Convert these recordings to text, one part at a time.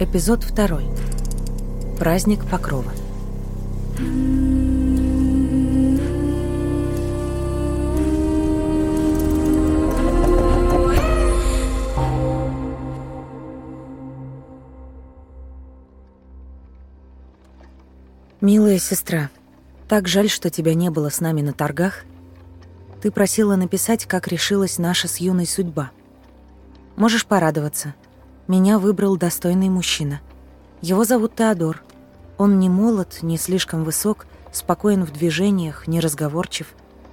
Эпизод второй. Праздник Покрова. Милая сестра, так жаль, что тебя не было с нами на торгах. Ты просила написать, как решилась наша с юной судьба. Можешь порадоваться — меня выбрал достойный мужчина. Его зовут Теодор. Он не молод, не слишком высок, спокоен в движениях, неразговорчив.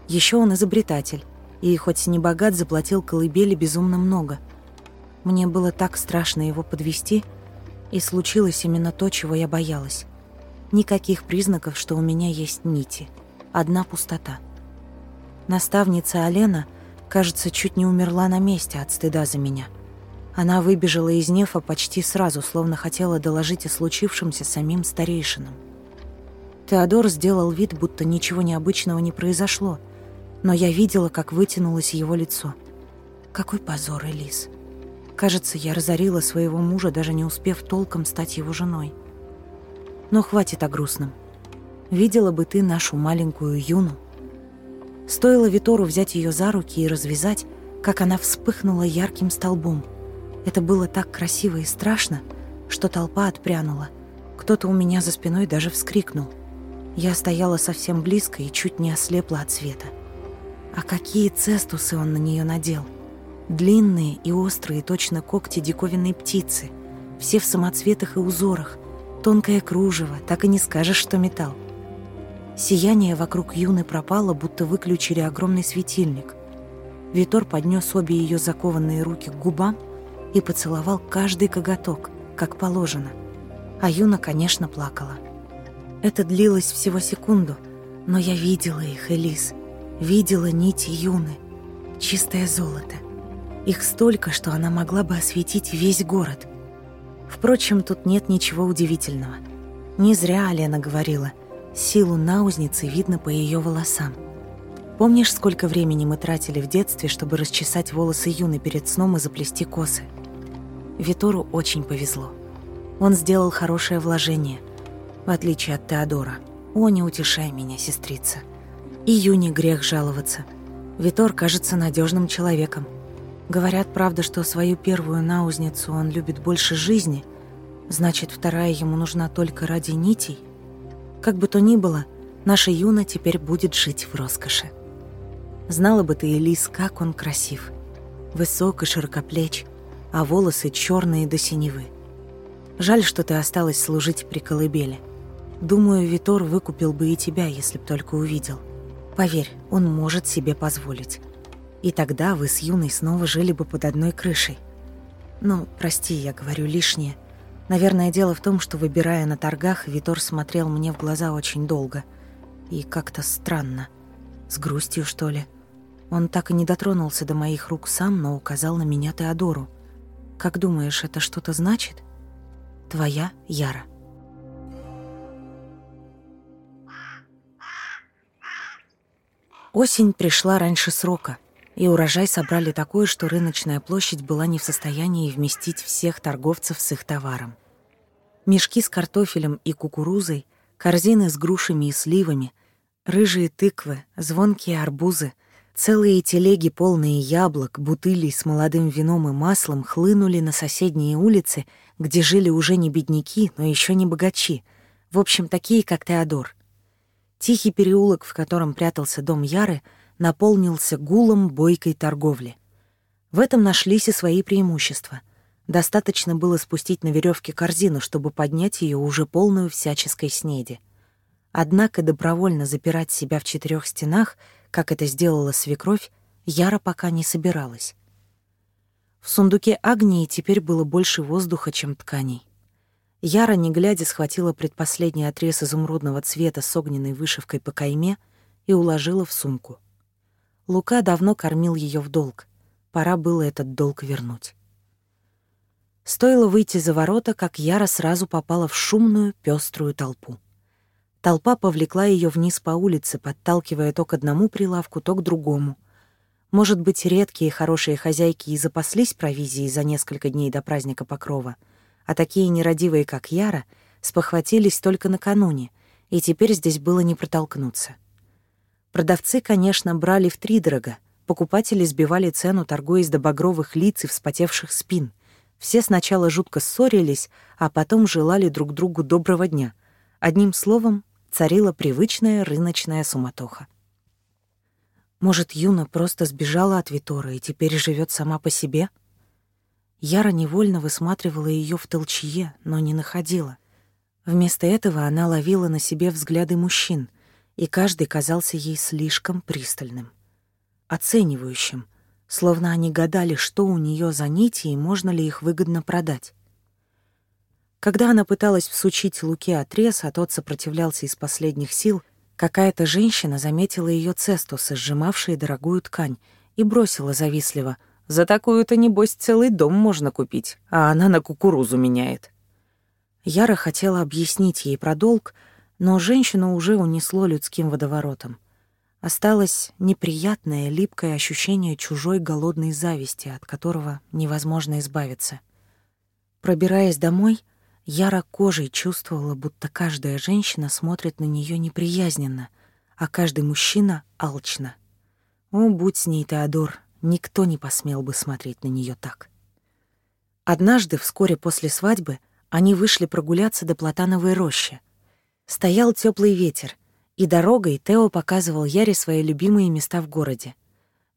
Еще он изобретатель, и хоть не богат, заплатил колыбели безумно много. Мне было так страшно его подвести, и случилось именно то, чего я боялась. Никаких признаков, что у меня есть нити. Одна пустота. Наставница Алена, кажется, чуть не умерла на месте от стыда за меня. — она выбежала из Нефа почти сразу, словно хотела доложить о случившемся самим старейшинам. Теодор сделал вид, будто ничего необычного не произошло, но я видела, как вытянулось его лицо. Какой позор, Элис. Кажется, я разорила своего мужа, даже не успев толком стать его женой. Но хватит о грустном. Видела бы ты нашу маленькую Юну. Стоило Витору взять ее за руки и развязать, как она вспыхнула ярким столбом – это было так красиво и страшно, что толпа отпрянула. Кто-то у меня за спиной даже вскрикнул. Я стояла совсем близко и чуть не ослепла от света. А какие цестусы он на нее надел! Длинные и острые, точно когти диковинной птицы. Все в самоцветах и узорах. Тонкое кружево, так и не скажешь, что металл. Сияние вокруг Юны пропало, будто выключили огромный светильник. Витор поднес обе ее закованные руки к губам и поцеловал каждый коготок, как положено. А Юна, конечно, плакала. Это длилось всего секунду, но я видела их, Элис. Видела нити Юны. Чистое золото. Их столько, что она могла бы осветить весь город. Впрочем, тут нет ничего удивительного. Не зря Алена говорила. Силу наузницы видно по ее волосам. Помнишь, сколько времени мы тратили в детстве, чтобы расчесать волосы Юны перед сном и заплести косы? Витору очень повезло. Он сделал хорошее вложение, в отличие от Теодора. «О, не утешай меня, сестрица!» Июне грех жаловаться. Витор кажется надежным человеком. Говорят, правда, что свою первую наузницу он любит больше жизни, значит, вторая ему нужна только ради нитей. Как бы то ни было, наша Юна теперь будет жить в роскоши. Знала бы ты, Элис, как он красив. Высок и широкоплеч – а волосы черные до синевы. Жаль, что ты осталась служить при колыбели. Думаю, Витор выкупил бы и тебя, если б только увидел. Поверь, он может себе позволить. И тогда вы с Юной снова жили бы под одной крышей. Ну, прости, я говорю лишнее. Наверное, дело в том, что, выбирая на торгах, Витор смотрел мне в глаза очень долго. И как-то странно. С грустью, что ли? Он так и не дотронулся до моих рук сам, но указал на меня Теодору. Как думаешь, это что-то значит? Твоя Яра. Осень пришла раньше срока, и урожай собрали такой, что рыночная площадь была не в состоянии вместить всех торговцев с их товаром. Мешки с картофелем и кукурузой, корзины с грушами и сливами, рыжие тыквы, звонкие арбузы — Целые телеги, полные яблок, бутылей с молодым вином и маслом, хлынули на соседние улицы, где жили уже не бедняки, но еще не богачи. В общем, такие, как Теодор. Тихий переулок, в котором прятался дом Яры, наполнился гулом бойкой торговли. В этом нашлись и свои преимущества. Достаточно было спустить на веревке корзину, чтобы поднять ее уже полную всяческой снеди. Однако добровольно запирать себя в четырех стенах — как это сделала свекровь, Яра пока не собиралась. В сундуке Агнии теперь было больше воздуха, чем тканей. Яра, не глядя, схватила предпоследний отрез изумрудного цвета с огненной вышивкой по кайме и уложила в сумку. Лука давно кормил ее в долг. Пора было этот долг вернуть. Стоило выйти за ворота, как Яра сразу попала в шумную, пеструю толпу. Толпа повлекла ее вниз по улице, подталкивая то к одному прилавку, то к другому. Может быть, редкие хорошие хозяйки и запаслись провизией за несколько дней до праздника Покрова, а такие нерадивые, как Яра, спохватились только накануне, и теперь здесь было не протолкнуться. Продавцы, конечно, брали втридорога, покупатели сбивали цену, торгуясь до багровых лиц и вспотевших спин. Все сначала жутко ссорились, а потом желали друг другу доброго дня. Одним словом, царила привычная рыночная суматоха. Может, Юна просто сбежала от Витора и теперь живет сама по себе? Яра невольно высматривала ее в толчье, но не находила. Вместо этого она ловила на себе взгляды мужчин, и каждый казался ей слишком пристальным, оценивающим, словно они гадали, что у нее за нити и можно ли их выгодно продать. Когда она пыталась всучить Луке отрез, а тот сопротивлялся из последних сил, какая-то женщина заметила ее цестусы, сжимавшие дорогую ткань, и бросила завистливо. «За такую-то, небось, целый дом можно купить, а она на кукурузу меняет». Яра хотела объяснить ей про долг, но женщину уже унесло людским водоворотом. Осталось неприятное, липкое ощущение чужой голодной зависти, от которого невозможно избавиться. Пробираясь домой, — Яра кожей чувствовала, будто каждая женщина смотрит на нее неприязненно, а каждый мужчина — алчно. О, будь с ней Теодор, никто не посмел бы смотреть на нее так. Однажды, вскоре после свадьбы, они вышли прогуляться до Платановой рощи. Стоял теплый ветер, и дорогой Тео показывал Яре свои любимые места в городе.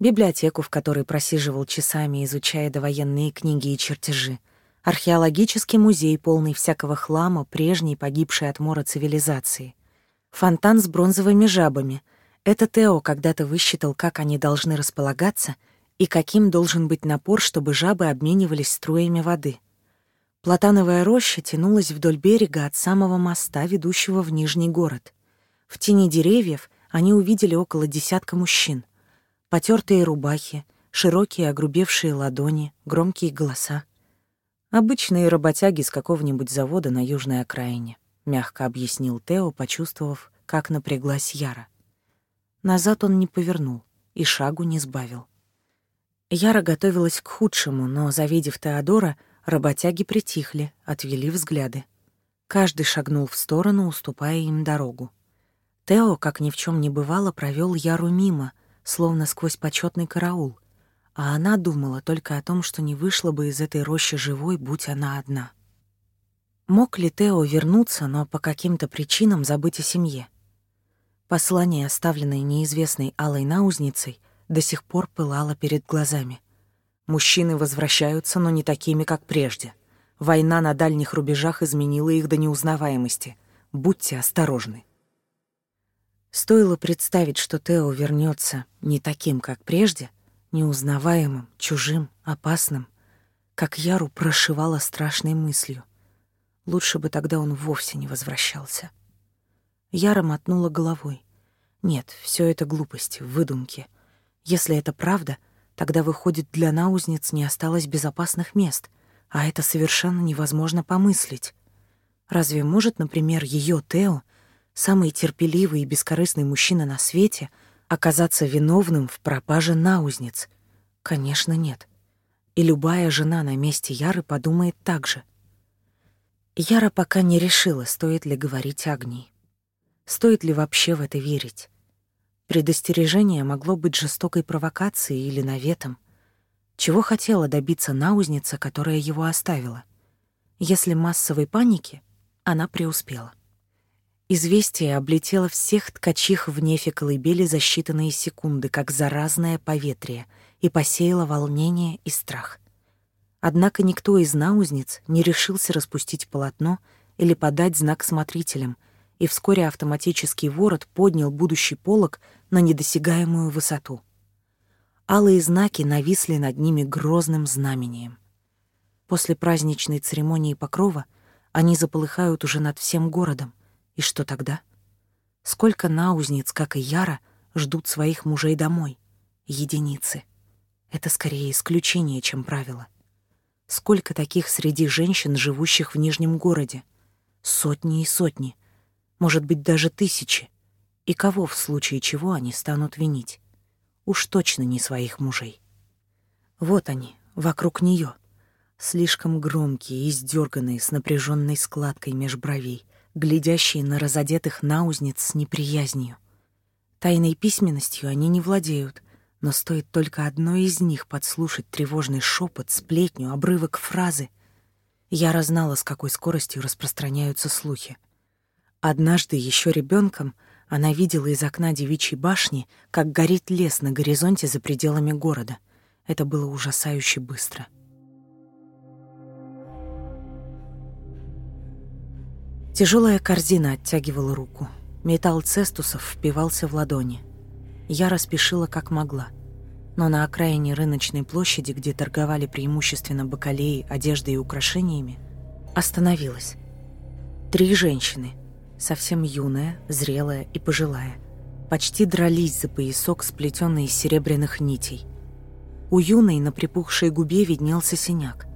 Библиотеку, в которой просиживал часами, изучая довоенные книги и чертежи — археологический музей, полный всякого хлама прежней погибшей от мора цивилизации, фонтан с бронзовыми жабами. Это Тео когда-то высчитал, как они должны располагаться и каким должен быть напор, чтобы жабы обменивались струями воды. Платановая роща тянулась вдоль берега от самого моста, ведущего в Нижний город. В тени деревьев они увидели около десятка мужчин. Потертые рубахи, широкие огрубевшие ладони, громкие голоса. Обычные работяги с какого-нибудь завода на южной окраине, мягко объяснил Тео, почувствовав, как напряглась Яра. Назад он не повернул и шагу не сбавил. Яра готовилась к худшему, но, завидев Теодора, работяги притихли, отвели взгляды. Каждый шагнул в сторону, уступая им дорогу. Тео, как ни в чем не бывало, провел Яру мимо, словно сквозь почетный караул, а она думала только о том, что не вышла бы из этой рощи живой, будь она одна. Мог ли Тео вернуться, но по каким-то причинам забыть о семье? Послание, оставленное неизвестной алой наузницей, до сих пор пылало перед глазами. Мужчины возвращаются, но не такими, как прежде. Война на дальних рубежах изменила их до неузнаваемости. Будьте осторожны. Стоило представить, что Тео вернется не таким, как прежде — неузнаваемым, чужим, опасным, как Яру прошивала страшной мыслью. Лучше бы тогда он вовсе не возвращался. Яра мотнула головой. Нет, все это глупости, выдумки. Если это правда, тогда, выходит, для наузниц не осталось безопасных мест, а это совершенно невозможно помыслить. Разве может, например, ее Тео, самый терпеливый и бескорыстный мужчина на свете — оказаться виновным в пропаже наузниц? Конечно, нет. И любая жена на месте Яры подумает так же. Яра пока не решила, стоит ли говорить Агнии. Стоит ли вообще в это верить? Предостережение могло быть жестокой провокацией или наветом. Чего хотела добиться наузница, которая его оставила? Если массовой паники, она преуспела. Известие облетело всех ткачих в нефе колыбели за считанные секунды, как заразное поветрие, и посеяло волнение и страх. Однако никто из наузниц не решился распустить полотно или подать знак смотрителям, и вскоре автоматический ворот поднял будущий полог на недосягаемую высоту. Алые знаки нависли над ними грозным знамением. После праздничной церемонии покрова они заполыхают уже над всем городом, и что тогда? Сколько наузниц, как и Яра, ждут своих мужей домой? Единицы. Это скорее исключение, чем правило. Сколько таких среди женщин, живущих в Нижнем городе? Сотни и сотни. Может быть, даже тысячи. И кого в случае чего они станут винить? Уж точно не своих мужей. Вот они, вокруг нее, Слишком громкие, издерганные, с напряженной складкой меж бровей — глядящие на разодетых наузниц с неприязнью. Тайной письменностью они не владеют, но стоит только одной из них подслушать тревожный шепот, сплетню, обрывок фразы. Я разнала, с какой скоростью распространяются слухи. Однажды, еще ребенком, она видела из окна девичьей башни, как горит лес на горизонте за пределами города. Это было ужасающе быстро — Тяжелая корзина оттягивала руку. Металл цестусов впивался в ладони. Я распешила как могла. Но на окраине рыночной площади, где торговали преимущественно бакалеи, одеждой и украшениями, остановилась. Три женщины, совсем юная, зрелая и пожилая, почти дрались за поясок, сплетенный из серебряных нитей. У юной на припухшей губе виднелся синяк.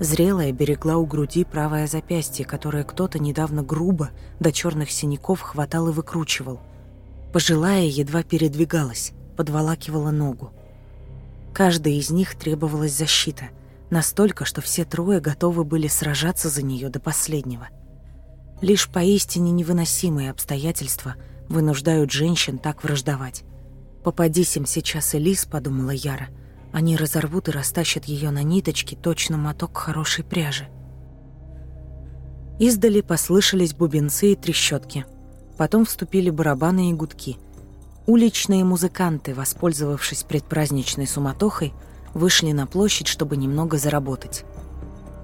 Зрелая берегла у груди правое запястье, которое кто-то недавно грубо до черных синяков хватал и выкручивал. Пожилая едва передвигалась, подволакивала ногу. Каждой из них требовалась защита, настолько, что все трое готовы были сражаться за нее до последнего. Лишь поистине невыносимые обстоятельства вынуждают женщин так враждовать. «Попадись им сейчас Элис», — подумала Яра, — они разорвут и растащат ее на ниточки, точно моток хорошей пряжи. Издали послышались бубенцы и трещотки. Потом вступили барабаны и гудки. Уличные музыканты, воспользовавшись предпраздничной суматохой, вышли на площадь, чтобы немного заработать.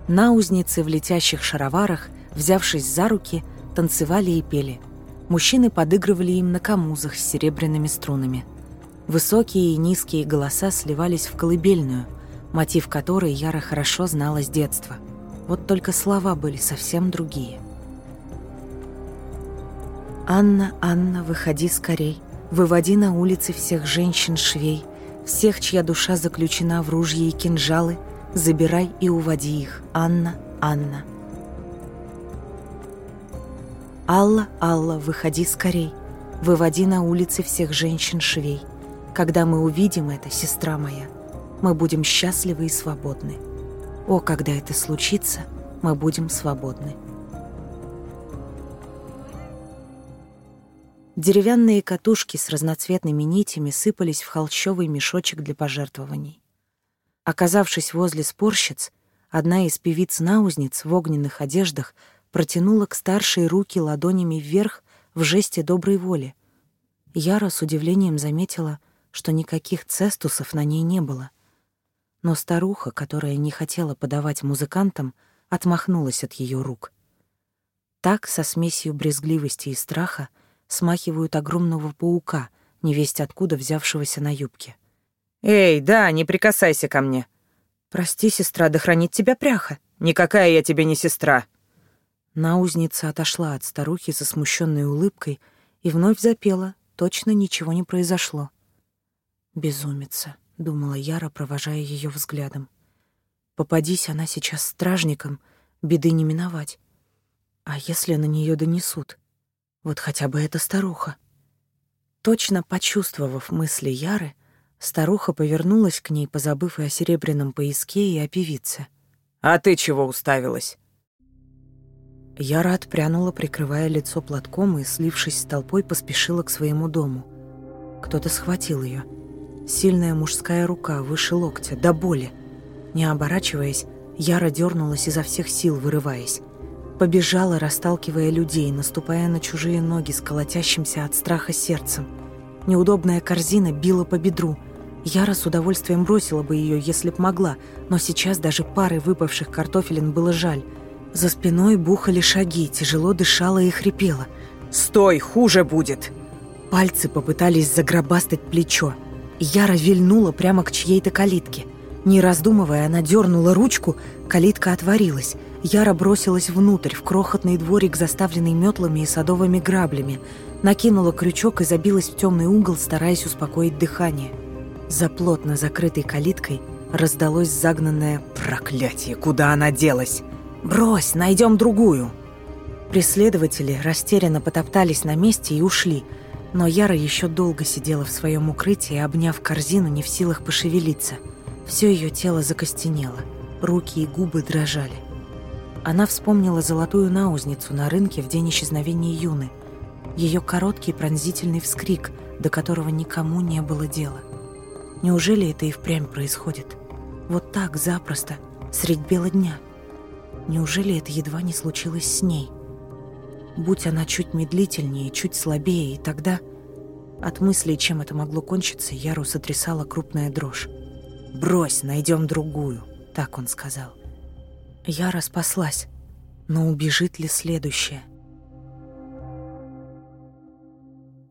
Наузницы в летящих шароварах, взявшись за руки, танцевали и пели. Мужчины подыгрывали им на камузах с серебряными струнами – Высокие и низкие голоса сливались в колыбельную, мотив которой Яра хорошо знала с детства. Вот только слова были совсем другие. «Анна, Анна, выходи скорей, выводи на улицы всех женщин-швей, всех, чья душа заключена в ружья и кинжалы, забирай и уводи их, Анна, Анна». «Алла, Алла, выходи скорей, выводи на улицы всех женщин-швей, когда мы увидим это, сестра моя, мы будем счастливы и свободны. О, когда это случится, мы будем свободны. Деревянные катушки с разноцветными нитями сыпались в холщовый мешочек для пожертвований. Оказавшись возле спорщиц, одна из певиц-наузниц в огненных одеждах протянула к старшей руки ладонями вверх в жесте доброй воли. Яра с удивлением заметила — что никаких цестусов на ней не было. Но старуха, которая не хотела подавать музыкантам, отмахнулась от ее рук. Так, со смесью брезгливости и страха, смахивают огромного паука, невесть откуда взявшегося на юбке. «Эй, да, не прикасайся ко мне!» «Прости, сестра, да хранит тебя пряха!» «Никакая я тебе не сестра!» Наузница отошла от старухи со смущенной улыбкой и вновь запела, точно ничего не произошло. Безумица, думала Яра, провожая ее взглядом. Попадись она сейчас стражником, беды не миновать. А если на нее донесут? Вот хотя бы эта старуха. Точно почувствовав мысли Яры, старуха повернулась к ней, позабыв и о серебряном пояске, и о певице. «А ты чего уставилась?» Яра отпрянула, прикрывая лицо платком, и, слившись с толпой, поспешила к своему дому. Кто-то схватил ее. Сильная мужская рука выше локтя, до боли. Не оборачиваясь, Яра дернулась изо всех сил, вырываясь. Побежала, расталкивая людей, наступая на чужие ноги с колотящимся от страха сердцем. Неудобная корзина била по бедру. Яра с удовольствием бросила бы ее, если б могла, но сейчас даже пары выпавших картофелин было жаль. За спиной бухали шаги, тяжело дышала и хрипела. «Стой, хуже будет!» Пальцы попытались загробастать плечо. Яра вильнула прямо к чьей-то калитке. Не раздумывая, она дернула ручку, калитка отворилась. Яра бросилась внутрь, в крохотный дворик, заставленный метлами и садовыми граблями. Накинула крючок и забилась в темный угол, стараясь успокоить дыхание. За плотно закрытой калиткой раздалось загнанное «Проклятие! Куда она делась?» «Брось, найдем другую!» Преследователи растерянно потоптались на месте и ушли – но Яра еще долго сидела в своем укрытии, обняв корзину, не в силах пошевелиться. Все ее тело закостенело, руки и губы дрожали. Она вспомнила золотую наузницу на рынке в день исчезновения Юны, ее короткий пронзительный вскрик, до которого никому не было дела. Неужели это и впрямь происходит? Вот так запросто, средь бела дня. Неужели это едва не случилось с ней? — Будь она чуть медлительнее, чуть слабее, и тогда... От мыслей, чем это могло кончиться, Яру сотрясала крупная дрожь. «Брось, найдем другую», — так он сказал. Яра спаслась, но убежит ли следующая?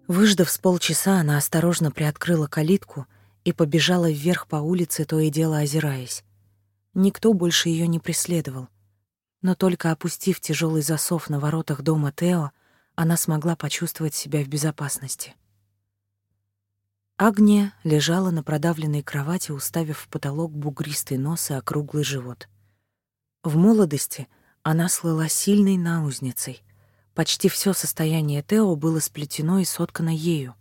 Выждав с полчаса, она осторожно приоткрыла калитку и побежала вверх по улице, то и дело озираясь. Никто больше ее не преследовал. Но только опустив тяжелый засов на воротах дома Тео, она смогла почувствовать себя в безопасности. Агния лежала на продавленной кровати, уставив в потолок бугристый нос и округлый живот. В молодости она слыла сильной наузницей. Почти все состояние Тео было сплетено и соткано ею.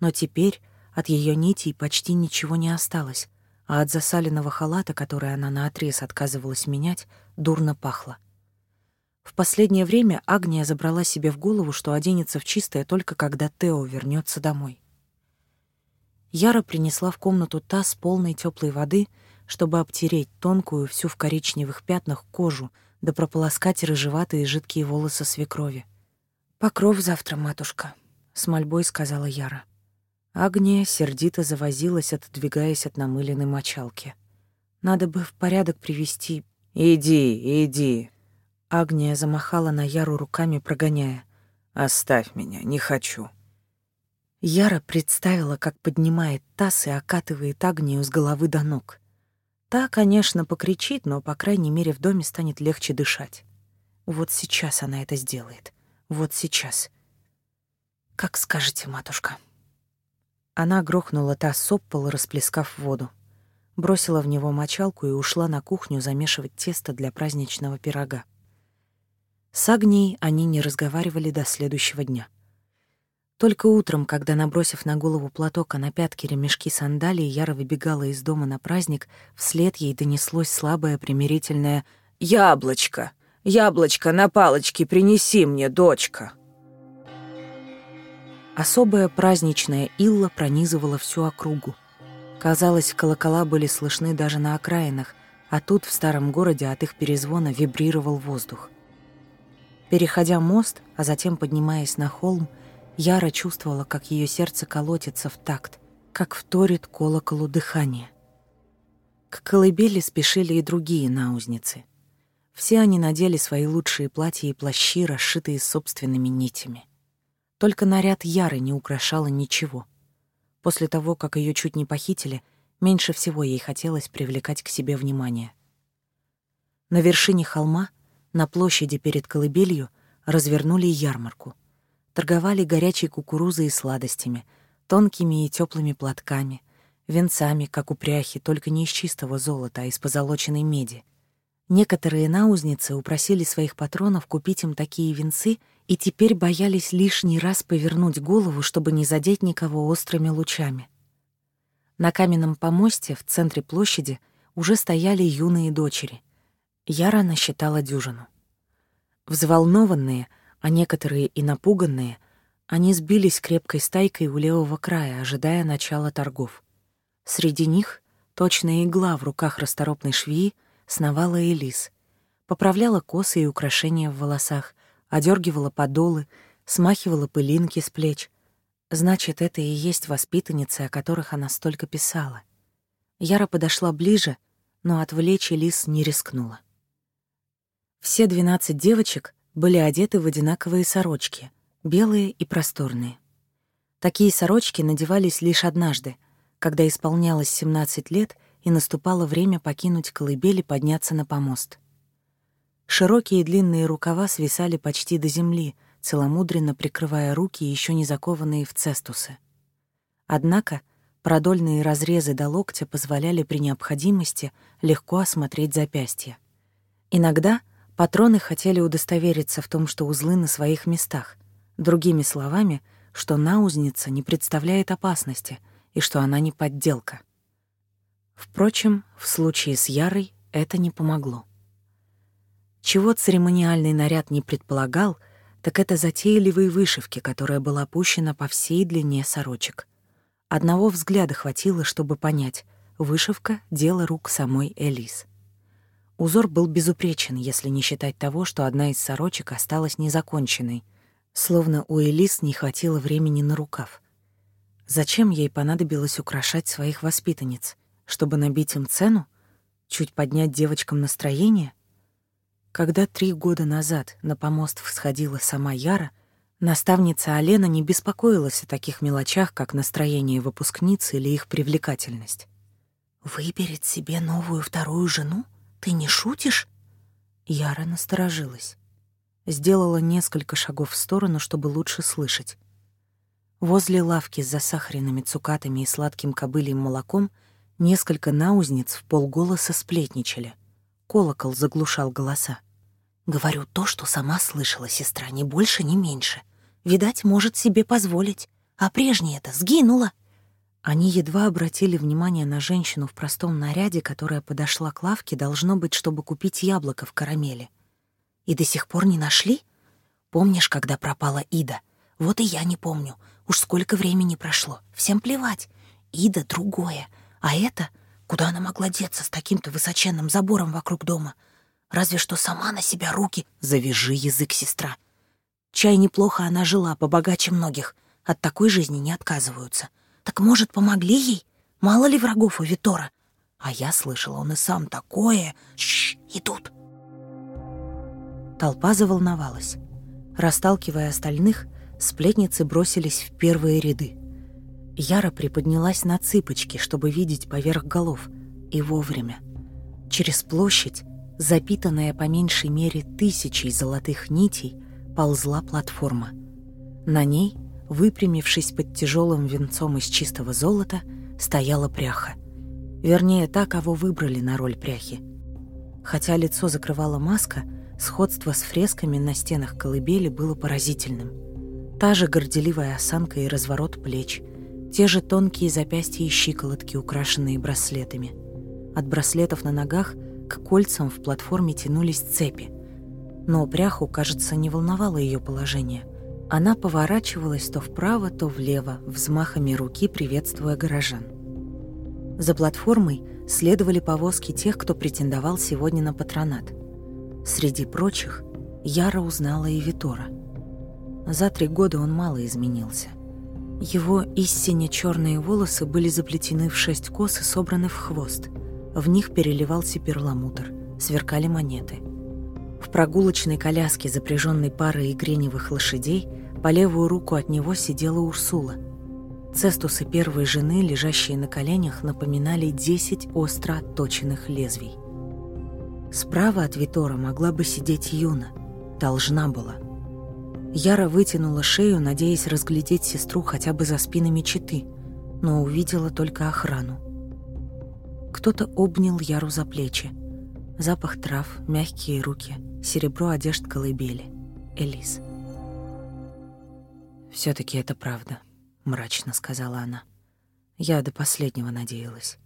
Но теперь от ее нитей почти ничего не осталось, а от засаленного халата, который она наотрез отказывалась менять, дурно пахло. В последнее время Агния забрала себе в голову, что оденется в чистое только когда Тео вернется домой. Яра принесла в комнату таз полной теплой воды, чтобы обтереть тонкую, всю в коричневых пятнах, кожу, да прополоскать рыжеватые жидкие волосы свекрови. «Покров завтра, матушка», — с мольбой сказала Яра. Агния сердито завозилась, отодвигаясь от намыленной мочалки. «Надо бы в порядок привести «Иди, иди!» Агния замахала на Яру руками, прогоняя. «Оставь меня, не хочу!» Яра представила, как поднимает таз и окатывает Агнию с головы до ног. Та, конечно, покричит, но, по крайней мере, в доме станет легче дышать. Вот сейчас она это сделает. Вот сейчас. «Как скажете, матушка». Она грохнула таз об пол, расплескав воду бросила в него мочалку и ушла на кухню замешивать тесто для праздничного пирога. С Агнией они не разговаривали до следующего дня. Только утром, когда, набросив на голову платок, а на пятки ремешки сандалии, Яра выбегала из дома на праздник, вслед ей донеслось слабое примирительное «Яблочко! Яблочко на палочке принеси мне, дочка!» Особая праздничная Илла пронизывала всю округу — Казалось, колокола были слышны даже на окраинах, а тут, в старом городе, от их перезвона вибрировал воздух. Переходя мост, а затем поднимаясь на холм, Яра чувствовала, как ее сердце колотится в такт, как вторит колоколу дыхание. К колыбели спешили и другие наузницы. Все они надели свои лучшие платья и плащи, расшитые собственными нитями. Только наряд Яры не украшало ничего — После того, как ее чуть не похитили, меньше всего ей хотелось привлекать к себе внимание. На вершине холма, на площади перед колыбелью, развернули ярмарку. Торговали горячей кукурузой и сладостями, тонкими и теплыми платками, венцами, как у пряхи, только не из чистого золота, а из позолоченной меди. Некоторые наузницы упросили своих патронов купить им такие венцы — и теперь боялись лишний раз повернуть голову, чтобы не задеть никого острыми лучами. На каменном помосте в центре площади уже стояли юные дочери. Яра насчитала дюжину. Взволнованные, а некоторые и напуганные, они сбились крепкой стайкой у левого края, ожидая начала торгов. Среди них, точная игла в руках расторопной швеи, сновала Элис, поправляла косы и украшения в волосах, одергивала подолы, смахивала пылинки с плеч. Значит, это и есть воспитанницы, о которых она столько писала. Яра подошла ближе, но отвлечь Элис не рискнула. Все двенадцать девочек были одеты в одинаковые сорочки, белые и просторные. Такие сорочки надевались лишь однажды, когда исполнялось 17 лет и наступало время покинуть колыбель и подняться на помост — Широкие длинные рукава свисали почти до земли, целомудренно прикрывая руки, еще не закованные в цестусы. Однако продольные разрезы до локтя позволяли при необходимости легко осмотреть запястье. Иногда патроны хотели удостовериться в том, что узлы на своих местах, другими словами, что наузница не представляет опасности и что она не подделка. Впрочем, в случае с Ярой это не помогло. Чего церемониальный наряд не предполагал, так это затейливые вышивки, которая была опущена по всей длине сорочек. Одного взгляда хватило, чтобы понять — вышивка — дело рук самой Элис. Узор был безупречен, если не считать того, что одна из сорочек осталась незаконченной, словно у Элис не хватило времени на рукав. Зачем ей понадобилось украшать своих воспитанниц? Чтобы набить им цену? Чуть поднять девочкам настроение? Когда три года назад на помост всходила сама Яра, наставница Алена не беспокоилась о таких мелочах, как настроение выпускницы или их привлекательность. «Выберет себе новую вторую жену? Ты не шутишь?» Яра насторожилась. Сделала несколько шагов в сторону, чтобы лучше слышать. Возле лавки с засахаренными цукатами и сладким кобыльем молоком несколько наузниц в полголоса сплетничали. Колокол заглушал голоса. Говорю то, что сама слышала сестра, ни больше, ни меньше. Видать, может себе позволить. А прежняя это сгинула. Они едва обратили внимание на женщину в простом наряде, которая подошла к лавке, должно быть, чтобы купить яблоко в карамели. И до сих пор не нашли? Помнишь, когда пропала Ида? Вот и я не помню. Уж сколько времени прошло. Всем плевать. Ида другое. А это... Куда она могла деться с таким-то высоченным забором вокруг дома? — Разве что сама на себя руки. Завяжи язык, сестра. Чай неплохо она жила, побогаче многих. От такой жизни не отказываются. Так, может, помогли ей? Мало ли врагов у Витора. А я слышала, он и сам такое. Шш, идут. Толпа заволновалась. Расталкивая остальных, сплетницы бросились в первые ряды. Яра приподнялась на цыпочки, чтобы видеть поверх голов. И вовремя. Через площадь запитанная по меньшей мере тысячей золотых нитей, ползла платформа. На ней, выпрямившись под тяжелым венцом из чистого золота, стояла пряха. Вернее, та, кого выбрали на роль пряхи. Хотя лицо закрывала маска, сходство с фресками на стенах колыбели было поразительным. Та же горделивая осанка и разворот плеч, те же тонкие запястья и щиколотки, украшенные браслетами. От браслетов на ногах – к кольцам в платформе тянулись цепи. Но упряху, кажется, не волновало ее положение. Она поворачивалась то вправо, то влево, взмахами руки приветствуя горожан. За платформой следовали повозки тех, кто претендовал сегодня на патронат. Среди прочих Яра узнала и Витора. За три года он мало изменился. Его истинно черные волосы были заплетены в шесть кос и собраны в хвост – в них переливался перламутр, сверкали монеты. В прогулочной коляске, запряженной парой игреневых лошадей, по левую руку от него сидела Урсула. Цестусы первой жены, лежащие на коленях, напоминали десять остро отточенных лезвий. Справа от Витора могла бы сидеть Юна. Должна была. Яра вытянула шею, надеясь разглядеть сестру хотя бы за спинами читы, но увидела только охрану. Кто-то обнял Яру за плечи. Запах трав, мягкие руки, серебро одежд колыбели. Элис. все таки это правда», — мрачно сказала она. «Я до последнего надеялась».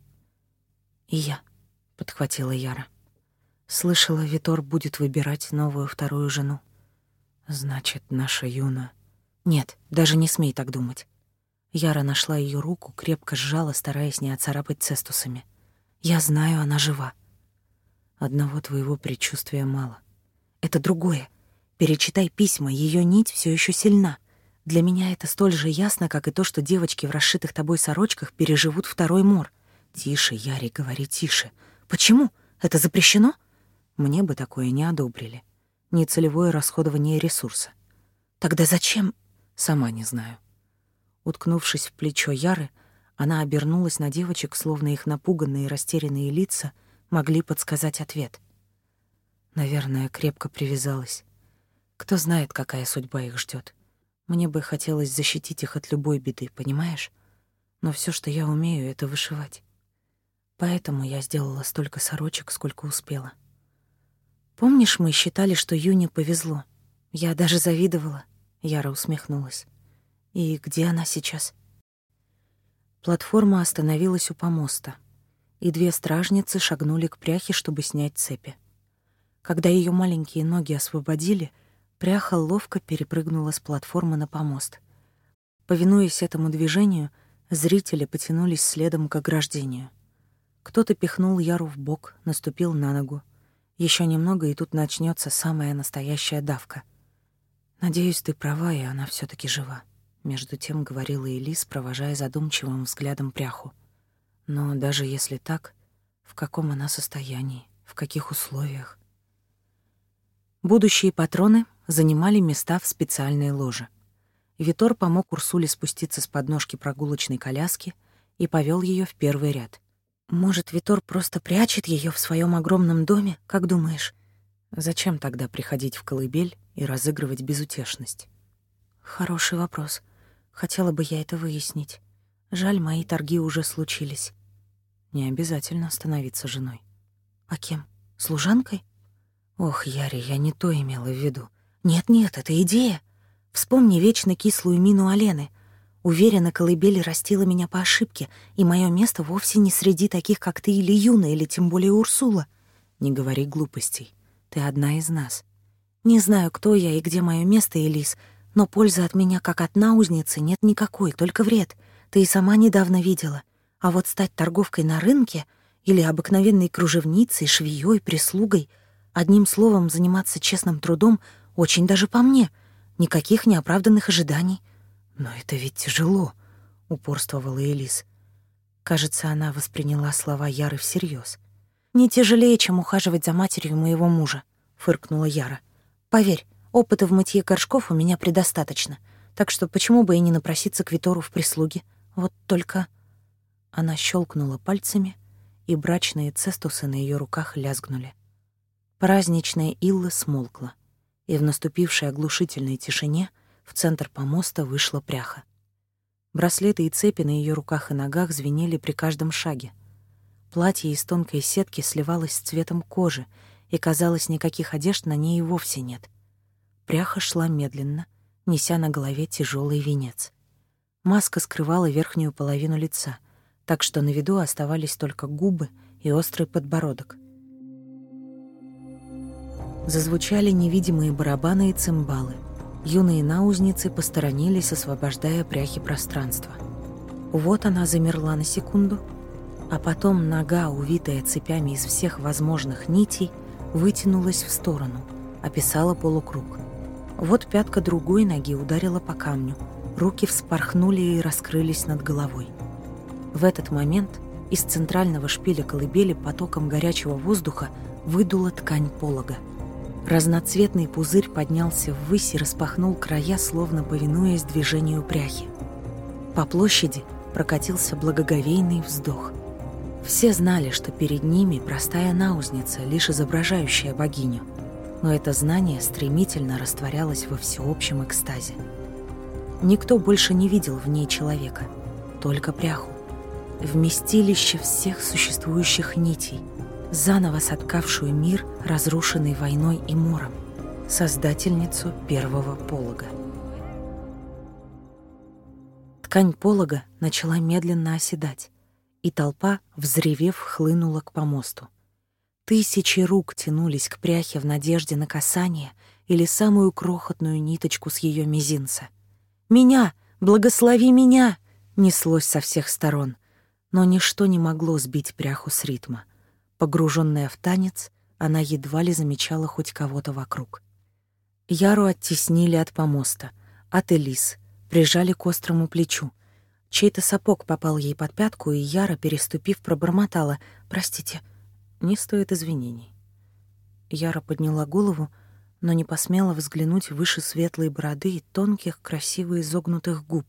«И я», — подхватила Яра. «Слышала, Витор будет выбирать новую вторую жену». «Значит, наша Юна...» «Нет, даже не смей так думать». Яра нашла ее руку, крепко сжала, стараясь не отцарапать цестусами. Я знаю, она жива. Одного твоего предчувствия мало. Это другое. Перечитай письма, ее нить все еще сильна. Для меня это столь же ясно, как и то, что девочки в расшитых тобой сорочках переживут второй мор. Тише, Яри, говори тише. Почему? Это запрещено? Мне бы такое не одобрили. Нецелевое расходование ресурса. Тогда зачем? Сама не знаю. Уткнувшись в плечо Яры, она обернулась на девочек, словно их напуганные и растерянные лица могли подсказать ответ. Наверное, крепко привязалась. Кто знает, какая судьба их ждет. Мне бы хотелось защитить их от любой беды, понимаешь? Но все, что я умею, — это вышивать. Поэтому я сделала столько сорочек, сколько успела. Помнишь, мы считали, что Юне повезло? Я даже завидовала. Яра усмехнулась. И где она сейчас? — Платформа остановилась у помоста, и две стражницы шагнули к пряхе, чтобы снять цепи. Когда ее маленькие ноги освободили, пряха ловко перепрыгнула с платформы на помост. Повинуясь этому движению, зрители потянулись следом к ограждению. Кто-то пихнул Яру в бок, наступил на ногу. Еще немного, и тут начнется самая настоящая давка. Надеюсь, ты права, и она все таки жива. Между тем говорила Элис, провожая задумчивым взглядом пряху. Но даже если так, в каком она состоянии, в каких условиях? Будущие патроны занимали места в специальной ложе. Витор помог Урсуле спуститься с подножки прогулочной коляски и повел ее в первый ряд. «Может, Витор просто прячет ее в своем огромном доме, как думаешь?» «Зачем тогда приходить в колыбель и разыгрывать безутешность?» «Хороший вопрос», Хотела бы я это выяснить. Жаль, мои торги уже случились. Не обязательно становиться женой. А кем? Служанкой? Ох, Яри, я не то имела в виду. Нет-нет, это идея. Вспомни вечно кислую мину Алены. Уверена, колыбель растила меня по ошибке, и мое место вовсе не среди таких, как ты или Юна, или тем более Урсула. Не говори глупостей. Ты одна из нас. Не знаю, кто я и где мое место, Элис, но пользы от меня, как от наузницы, нет никакой, только вред. Ты и сама недавно видела. А вот стать торговкой на рынке или обыкновенной кружевницей, швеей, прислугой, одним словом, заниматься честным трудом очень даже по мне. Никаких неоправданных ожиданий. Но это ведь тяжело, — упорствовала Элис. Кажется, она восприняла слова Яры всерьез. «Не тяжелее, чем ухаживать за матерью моего мужа», — фыркнула Яра. «Поверь, Опыта в мытье горшков у меня предостаточно, так что почему бы и не напроситься к Витору в прислуги? Вот только... Она щелкнула пальцами, и брачные цестусы на ее руках лязгнули. Праздничная Илла смолкла, и в наступившей оглушительной тишине в центр помоста вышла пряха. Браслеты и цепи на ее руках и ногах звенели при каждом шаге. Платье из тонкой сетки сливалось с цветом кожи, и, казалось, никаких одежд на ней и вовсе нет. Пряха шла медленно, неся на голове тяжелый венец. Маска скрывала верхнюю половину лица, так что на виду оставались только губы и острый подбородок. Зазвучали невидимые барабаны и цимбалы. Юные наузницы посторонились, освобождая пряхи пространства. Вот она замерла на секунду, а потом нога, увитая цепями из всех возможных нитей, вытянулась в сторону, описала полукруг. Вот пятка другой ноги ударила по камню. Руки вспорхнули и раскрылись над головой. В этот момент из центрального шпиля колыбели потоком горячего воздуха выдула ткань полога. Разноцветный пузырь поднялся ввысь и распахнул края, словно повинуясь движению пряхи. По площади прокатился благоговейный вздох. Все знали, что перед ними простая наузница, лишь изображающая богиню но это знание стремительно растворялось во всеобщем экстазе. Никто больше не видел в ней человека, только пряху. Вместилище всех существующих нитей, заново соткавшую мир, разрушенный войной и мором, создательницу первого полога. Ткань полога начала медленно оседать, и толпа, взревев, хлынула к помосту. Тысячи рук тянулись к пряхе в надежде на касание или самую крохотную ниточку с ее мизинца. «Меня! Благослови меня!» — неслось со всех сторон. Но ничто не могло сбить пряху с ритма. Погруженная в танец, она едва ли замечала хоть кого-то вокруг. Яру оттеснили от помоста, от Элис, прижали к острому плечу. Чей-то сапог попал ей под пятку, и Яра, переступив, пробормотала «Простите», не стоит извинений. Яра подняла голову, но не посмела взглянуть выше светлой бороды и тонких, красиво изогнутых губ.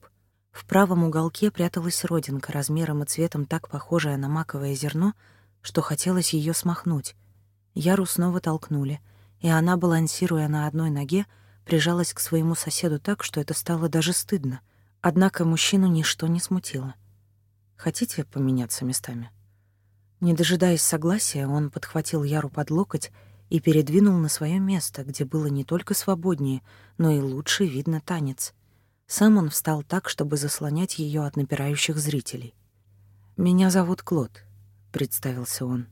В правом уголке пряталась родинка, размером и цветом так похожая на маковое зерно, что хотелось ее смахнуть. Яру снова толкнули, и она, балансируя на одной ноге, прижалась к своему соседу так, что это стало даже стыдно. Однако мужчину ничто не смутило. «Хотите поменяться местами?» Не дожидаясь согласия, он подхватил Яру под локоть и передвинул на свое место, где было не только свободнее, но и лучше видно танец. Сам он встал так, чтобы заслонять ее от напирающих зрителей. «Меня зовут Клод», — представился он.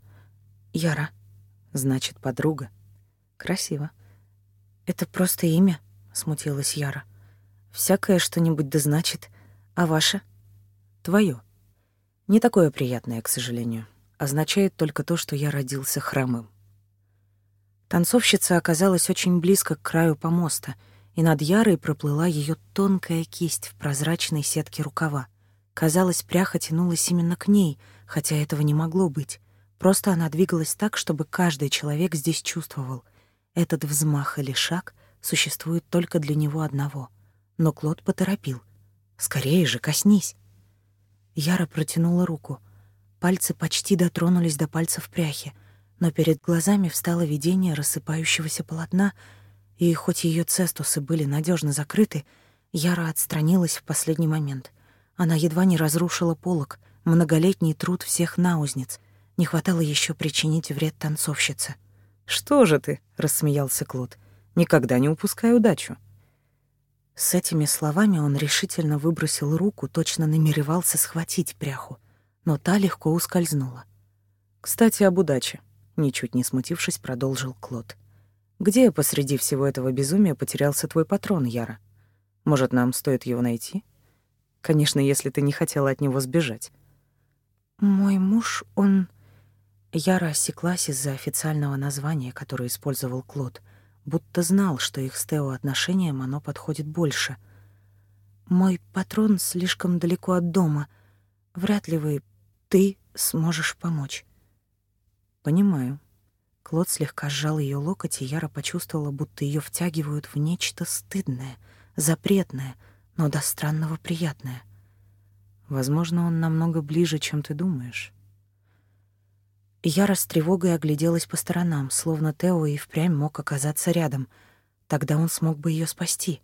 «Яра». «Значит, подруга». «Красиво». «Это просто имя», — смутилась Яра. «Всякое что-нибудь да значит. А ваше?» «Твое. Не такое приятное, к сожалению» означает только то, что я родился хромым. Танцовщица оказалась очень близко к краю помоста, и над Ярой проплыла ее тонкая кисть в прозрачной сетке рукава. Казалось, пряха тянулась именно к ней, хотя этого не могло быть. Просто она двигалась так, чтобы каждый человек здесь чувствовал. Этот взмах или шаг существует только для него одного. Но Клод поторопил. «Скорее же, коснись!» Яра протянула руку — Пальцы почти дотронулись до пальцев пряхи, но перед глазами встало видение рассыпающегося полотна, и хоть ее цестусы были надежно закрыты, Яра отстранилась в последний момент. Она едва не разрушила полок, многолетний труд всех наузниц. Не хватало еще причинить вред танцовщице. «Что же ты?» — рассмеялся Клод. «Никогда не упускай удачу». С этими словами он решительно выбросил руку, точно намеревался схватить пряху — но та легко ускользнула. «Кстати, об удаче», — ничуть не смутившись, продолжил Клод. «Где посреди всего этого безумия потерялся твой патрон, Яра? Может, нам стоит его найти? Конечно, если ты не хотела от него сбежать». «Мой муж, он...» Яра осеклась из-за официального названия, которое использовал Клод, будто знал, что их с Тео отношениям оно подходит больше. «Мой патрон слишком далеко от дома. Вряд ли вы ты сможешь помочь. Понимаю. Клод слегка сжал ее локоть, и Яра почувствовала, будто ее втягивают в нечто стыдное, запретное, но до странного приятное. Возможно, он намного ближе, чем ты думаешь. Яра с тревогой огляделась по сторонам, словно Тео и впрямь мог оказаться рядом. Тогда он смог бы ее спасти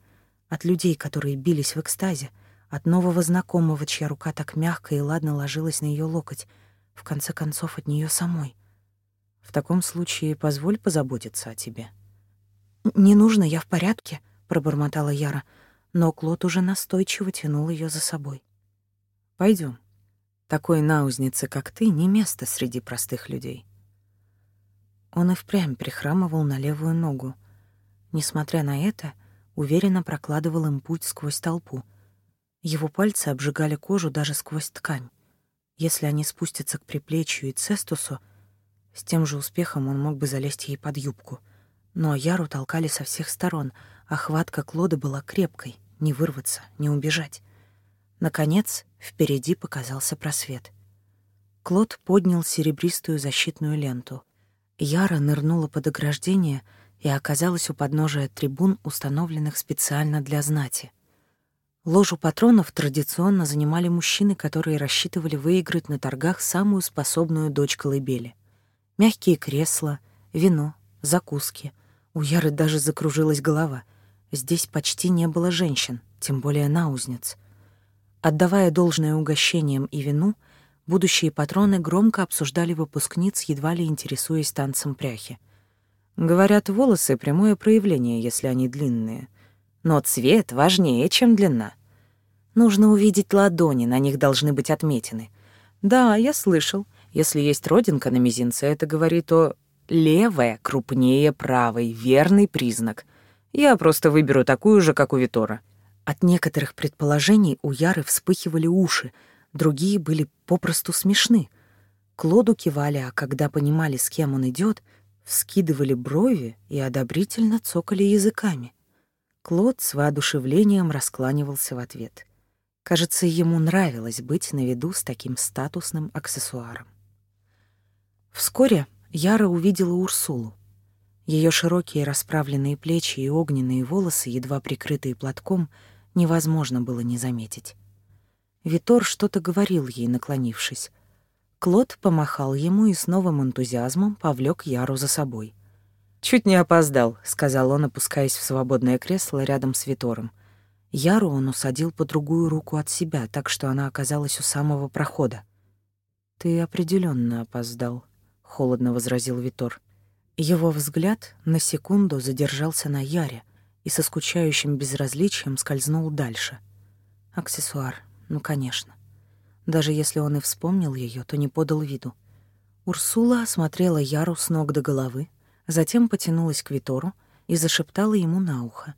от людей, которые бились в экстазе — от нового знакомого, чья рука так мягко и ладно ложилась на ее локоть, в конце концов от нее самой. В таком случае позволь позаботиться о тебе. Не нужно, я в порядке, пробормотала Яра, но Клод уже настойчиво тянул ее за собой. Пойдем. Такой наузнице, как ты, не место среди простых людей. Он и впрямь прихрамывал на левую ногу. Несмотря на это, уверенно прокладывал им путь сквозь толпу — его пальцы обжигали кожу даже сквозь ткань. Если они спустятся к приплечью и цестусу, с тем же успехом он мог бы залезть ей под юбку. Но Яру толкали со всех сторон, а хватка Клода была крепкой, не вырваться, не убежать. Наконец, впереди показался просвет. Клод поднял серебристую защитную ленту. Яра нырнула под ограждение и оказалась у подножия трибун, установленных специально для знати. Ложу патронов традиционно занимали мужчины, которые рассчитывали выиграть на торгах самую способную дочь колыбели. Мягкие кресла, вино, закуски. У Яры даже закружилась голова. Здесь почти не было женщин, тем более наузниц. Отдавая должное угощениям и вину, будущие патроны громко обсуждали выпускниц, едва ли интересуясь танцем пряхи. Говорят, волосы — прямое проявление, если они длинные — но цвет важнее, чем длина. Нужно увидеть ладони, на них должны быть отметины. Да, я слышал. Если есть родинка на мизинце, это говорит о... Левая крупнее правой, верный признак. Я просто выберу такую же, как у Витора. От некоторых предположений у Яры вспыхивали уши, другие были попросту смешны. Клоду кивали, а когда понимали, с кем он идет, вскидывали брови и одобрительно цокали языками. Клод с воодушевлением раскланивался в ответ. Кажется, ему нравилось быть на виду с таким статусным аксессуаром. Вскоре Яра увидела Урсулу. Ее широкие расправленные плечи и огненные волосы, едва прикрытые платком, невозможно было не заметить. Витор что-то говорил ей, наклонившись. Клод помахал ему и с новым энтузиазмом повлек Яру за собой. «Чуть не опоздал», — сказал он, опускаясь в свободное кресло рядом с Витором. Яру он усадил по другую руку от себя, так что она оказалась у самого прохода. «Ты определенно опоздал», — холодно возразил Витор. Его взгляд на секунду задержался на Яре и со скучающим безразличием скользнул дальше. Аксессуар, ну, конечно. Даже если он и вспомнил ее, то не подал виду. Урсула осмотрела Яру с ног до головы, Затем потянулась к Витору и зашептала ему на ухо.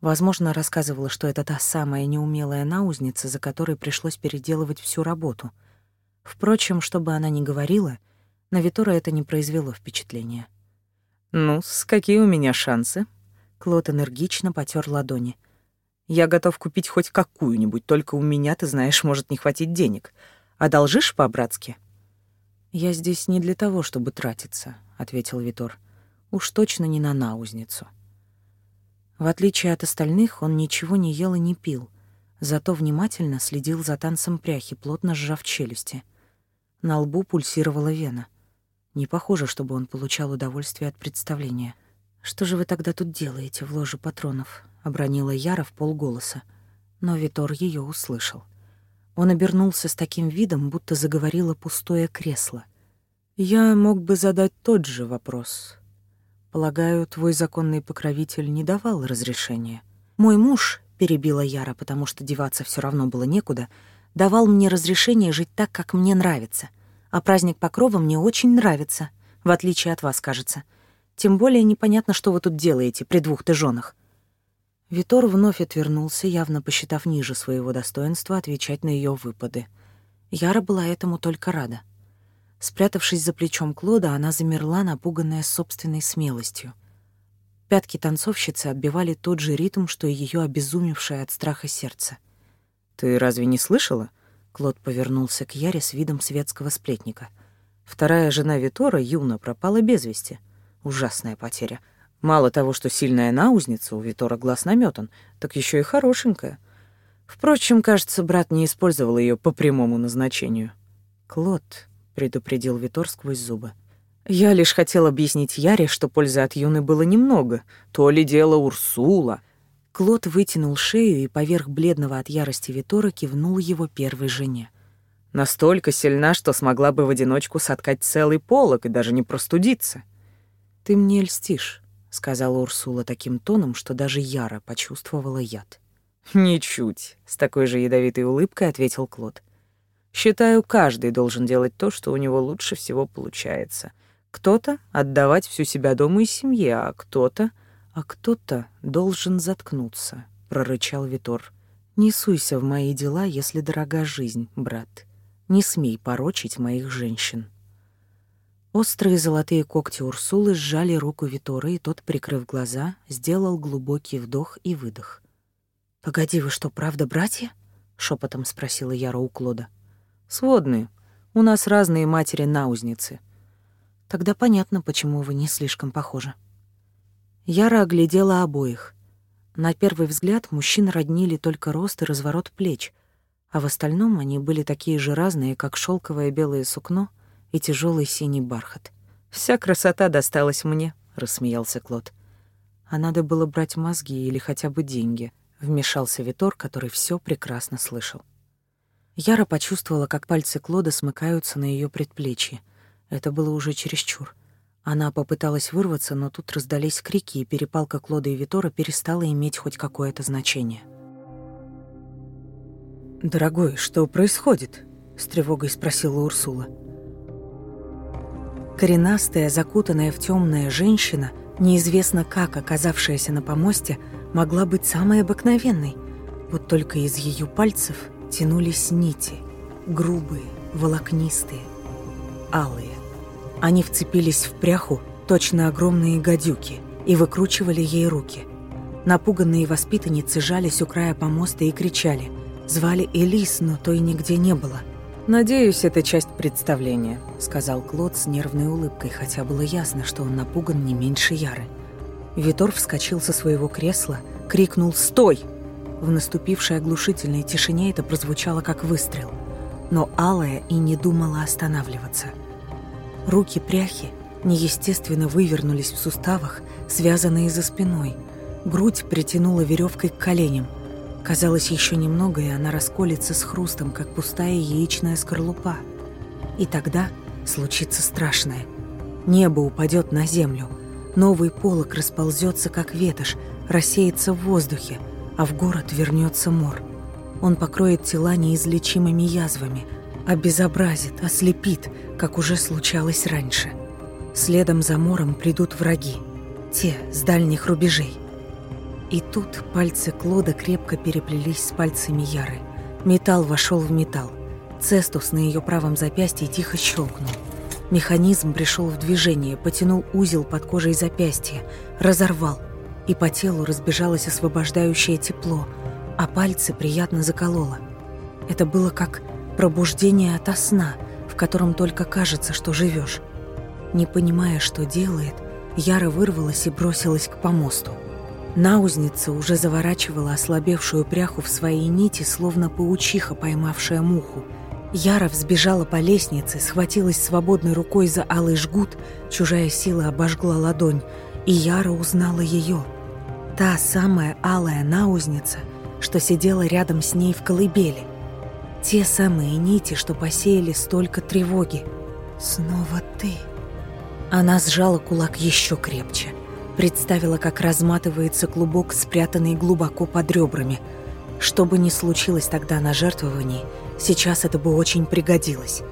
Возможно, рассказывала, что это та самая неумелая наузница, за которой пришлось переделывать всю работу. Впрочем, что бы она ни говорила, на Витора это не произвело впечатления. ну с какие у меня шансы?» Клод энергично потер ладони. «Я готов купить хоть какую-нибудь, только у меня, ты знаешь, может не хватить денег. Одолжишь по-братски?» «Я здесь не для того, чтобы тратиться», — ответил Витор. Уж точно не на наузницу. В отличие от остальных, он ничего не ел и не пил, зато внимательно следил за танцем пряхи, плотно сжав челюсти. На лбу пульсировала вена. Не похоже, чтобы он получал удовольствие от представления. «Что же вы тогда тут делаете в ложе патронов?» — обронила Яра в полголоса. Но Витор ее услышал. Он обернулся с таким видом, будто заговорило пустое кресло. «Я мог бы задать тот же вопрос», Полагаю, твой законный покровитель не давал разрешения. Мой муж, перебила Яра, потому что деваться все равно было некуда, давал мне разрешение жить так, как мне нравится. А праздник Покрова мне очень нравится, в отличие от вас, кажется. Тем более непонятно, что вы тут делаете при двух-то женах. Витор вновь отвернулся, явно посчитав ниже своего достоинства отвечать на ее выпады. Яра была этому только рада. Спрятавшись за плечом Клода, она замерла, напуганная собственной смелостью. Пятки танцовщицы отбивали тот же ритм, что и ее обезумевшее от страха сердце. «Ты разве не слышала?» Клод повернулся к Яре с видом светского сплетника. «Вторая жена Витора, Юна, пропала без вести. Ужасная потеря. Мало того, что сильная наузница, у Витора глаз наметан, так еще и хорошенькая. Впрочем, кажется, брат не использовал ее по прямому назначению». «Клод», предупредил Витор сквозь зубы. Я лишь хотел объяснить Яре, что пользы от Юны было немного, то ли дело Урсула. Клод вытянул шею и поверх бледного от ярости Витора кивнул его первой жене. Настолько сильна, что смогла бы в одиночку соткать целый полог и даже не простудиться. «Ты мне льстишь», — сказала Урсула таким тоном, что даже Яра почувствовала яд. «Ничуть», — с такой же ядовитой улыбкой ответил Клод. Считаю, каждый должен делать то, что у него лучше всего получается. Кто-то — отдавать всю себя дому и семье, а кто-то... А кто-то должен заткнуться, — прорычал Витор. «Не суйся в мои дела, если дорога жизнь, брат. Не смей порочить моих женщин». Острые золотые когти Урсулы сжали руку Витора, и тот, прикрыв глаза, сделал глубокий вдох и выдох. «Погоди, вы что, правда братья?» — шепотом спросила Яра у Клода. — Сводные. У нас разные матери-наузницы. Тогда понятно, почему вы не слишком похожи. Яра оглядела обоих. На первый взгляд мужчин роднили только рост и разворот плеч, а в остальном они были такие же разные, как шелковое белое сукно и тяжелый синий бархат. «Вся красота досталась мне», — рассмеялся Клод. «А надо было брать мозги или хотя бы деньги», — вмешался Витор, который все прекрасно слышал. Яра почувствовала, как пальцы Клода смыкаются на ее предплечье. Это было уже чересчур. Она попыталась вырваться, но тут раздались крики, и перепалка Клода и Витора перестала иметь хоть какое-то значение. «Дорогой, что происходит?» — с тревогой спросила Урсула. Коренастая, закутанная в темное женщина, неизвестно как оказавшаяся на помосте, могла быть самой обыкновенной. Вот только из ее пальцев тянулись нити, грубые, волокнистые, алые. Они вцепились в пряху, точно огромные гадюки, и выкручивали ей руки. Напуганные воспитанницы жались у края помоста и кричали. Звали Элис, но той нигде не было. «Надеюсь, это часть представления», — сказал Клод с нервной улыбкой, хотя было ясно, что он напуган не меньше Яры. Витор вскочил со своего кресла, крикнул «Стой!» В наступившей оглушительной тишине это прозвучало как выстрел. Но Алая и не думала останавливаться. Руки пряхи неестественно вывернулись в суставах, связанные за спиной. Грудь притянула веревкой к коленям. Казалось, еще немного, и она расколется с хрустом, как пустая яичная скорлупа. И тогда случится страшное. Небо упадет на землю. Новый полог расползется, как ветошь, рассеется в воздухе – а в город вернется мор. Он покроет тела неизлечимыми язвами, обезобразит, ослепит, как уже случалось раньше. Следом за мором придут враги, те с дальних рубежей. И тут пальцы Клода крепко переплелись с пальцами Яры. Металл вошел в металл. Цестус на ее правом запястье тихо щелкнул. Механизм пришел в движение, потянул узел под кожей запястья, разорвал, и по телу разбежалось освобождающее тепло, а пальцы приятно закололо. Это было как пробуждение ото сна, в котором только кажется, что живешь. Не понимая, что делает, Яра вырвалась и бросилась к помосту. Наузница уже заворачивала ослабевшую пряху в свои нити, словно паучиха, поймавшая муху. Яра взбежала по лестнице, схватилась свободной рукой за алый жгут, чужая сила обожгла ладонь, и Яра узнала ее — Та самая алая наузница, что сидела рядом с ней в колыбели. Те самые нити, что посеяли столько тревоги. «Снова ты!» Она сжала кулак еще крепче. Представила, как разматывается клубок, спрятанный глубоко под ребрами. Что бы ни случилось тогда на жертвовании, сейчас это бы очень пригодилось.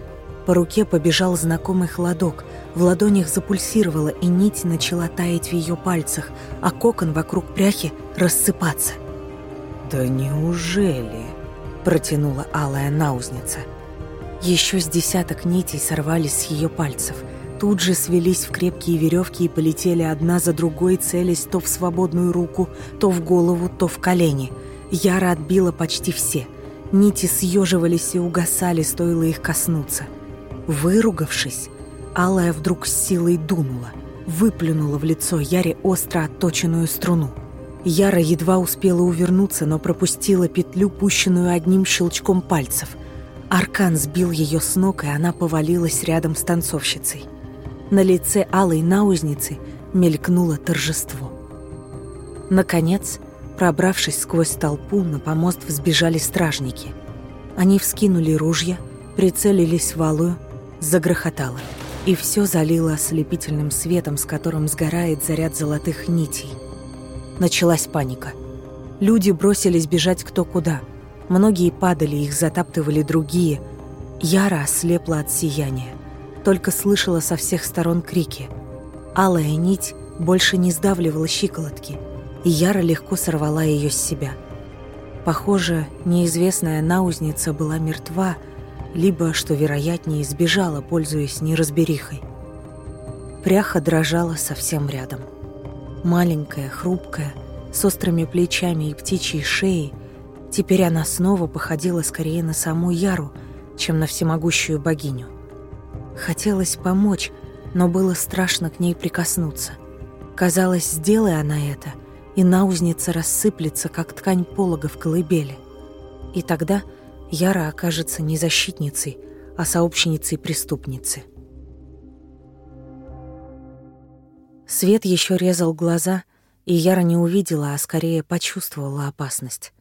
По руке побежал знакомый холодок, в ладонях запульсировала, и нить начала таять в ее пальцах, а кокон вокруг пряхи рассыпаться. «Да неужели?» – протянула алая наузница. Еще с десяток нитей сорвались с ее пальцев – тут же свелись в крепкие веревки и полетели одна за другой, целясь то в свободную руку, то в голову, то в колени. Яра отбила почти все. Нити съеживались и угасали, стоило их коснуться. Выругавшись, Алая вдруг с силой дунула, выплюнула в лицо Яре остро отточенную струну. Яра едва успела увернуться, но пропустила петлю, пущенную одним щелчком пальцев. Аркан сбил ее с ног, и она повалилась рядом с танцовщицей. На лице Алой наузницы мелькнуло торжество. Наконец, пробравшись сквозь толпу, на помост взбежали стражники. Они вскинули ружья, прицелились в Алую, загрохотало, и все залило ослепительным светом, с которым сгорает заряд золотых нитей. Началась паника. Люди бросились бежать кто куда. Многие падали, их затаптывали другие. Яра ослепла от сияния. Только слышала со всех сторон крики. Алая нить больше не сдавливала щиколотки, и Яра легко сорвала ее с себя. Похоже, неизвестная наузница была мертва, либо, что вероятнее, сбежала, пользуясь неразберихой. Пряха дрожала совсем рядом. Маленькая, хрупкая, с острыми плечами и птичьей шеей, теперь она снова походила скорее на саму Яру, чем на всемогущую богиню. Хотелось помочь, но было страшно к ней прикоснуться. Казалось, сделай она это, и наузница рассыплется, как ткань полога в колыбели. И тогда – Яра окажется не защитницей, а сообщницей преступницы. Свет еще резал глаза, и Яра не увидела, а скорее почувствовала опасность.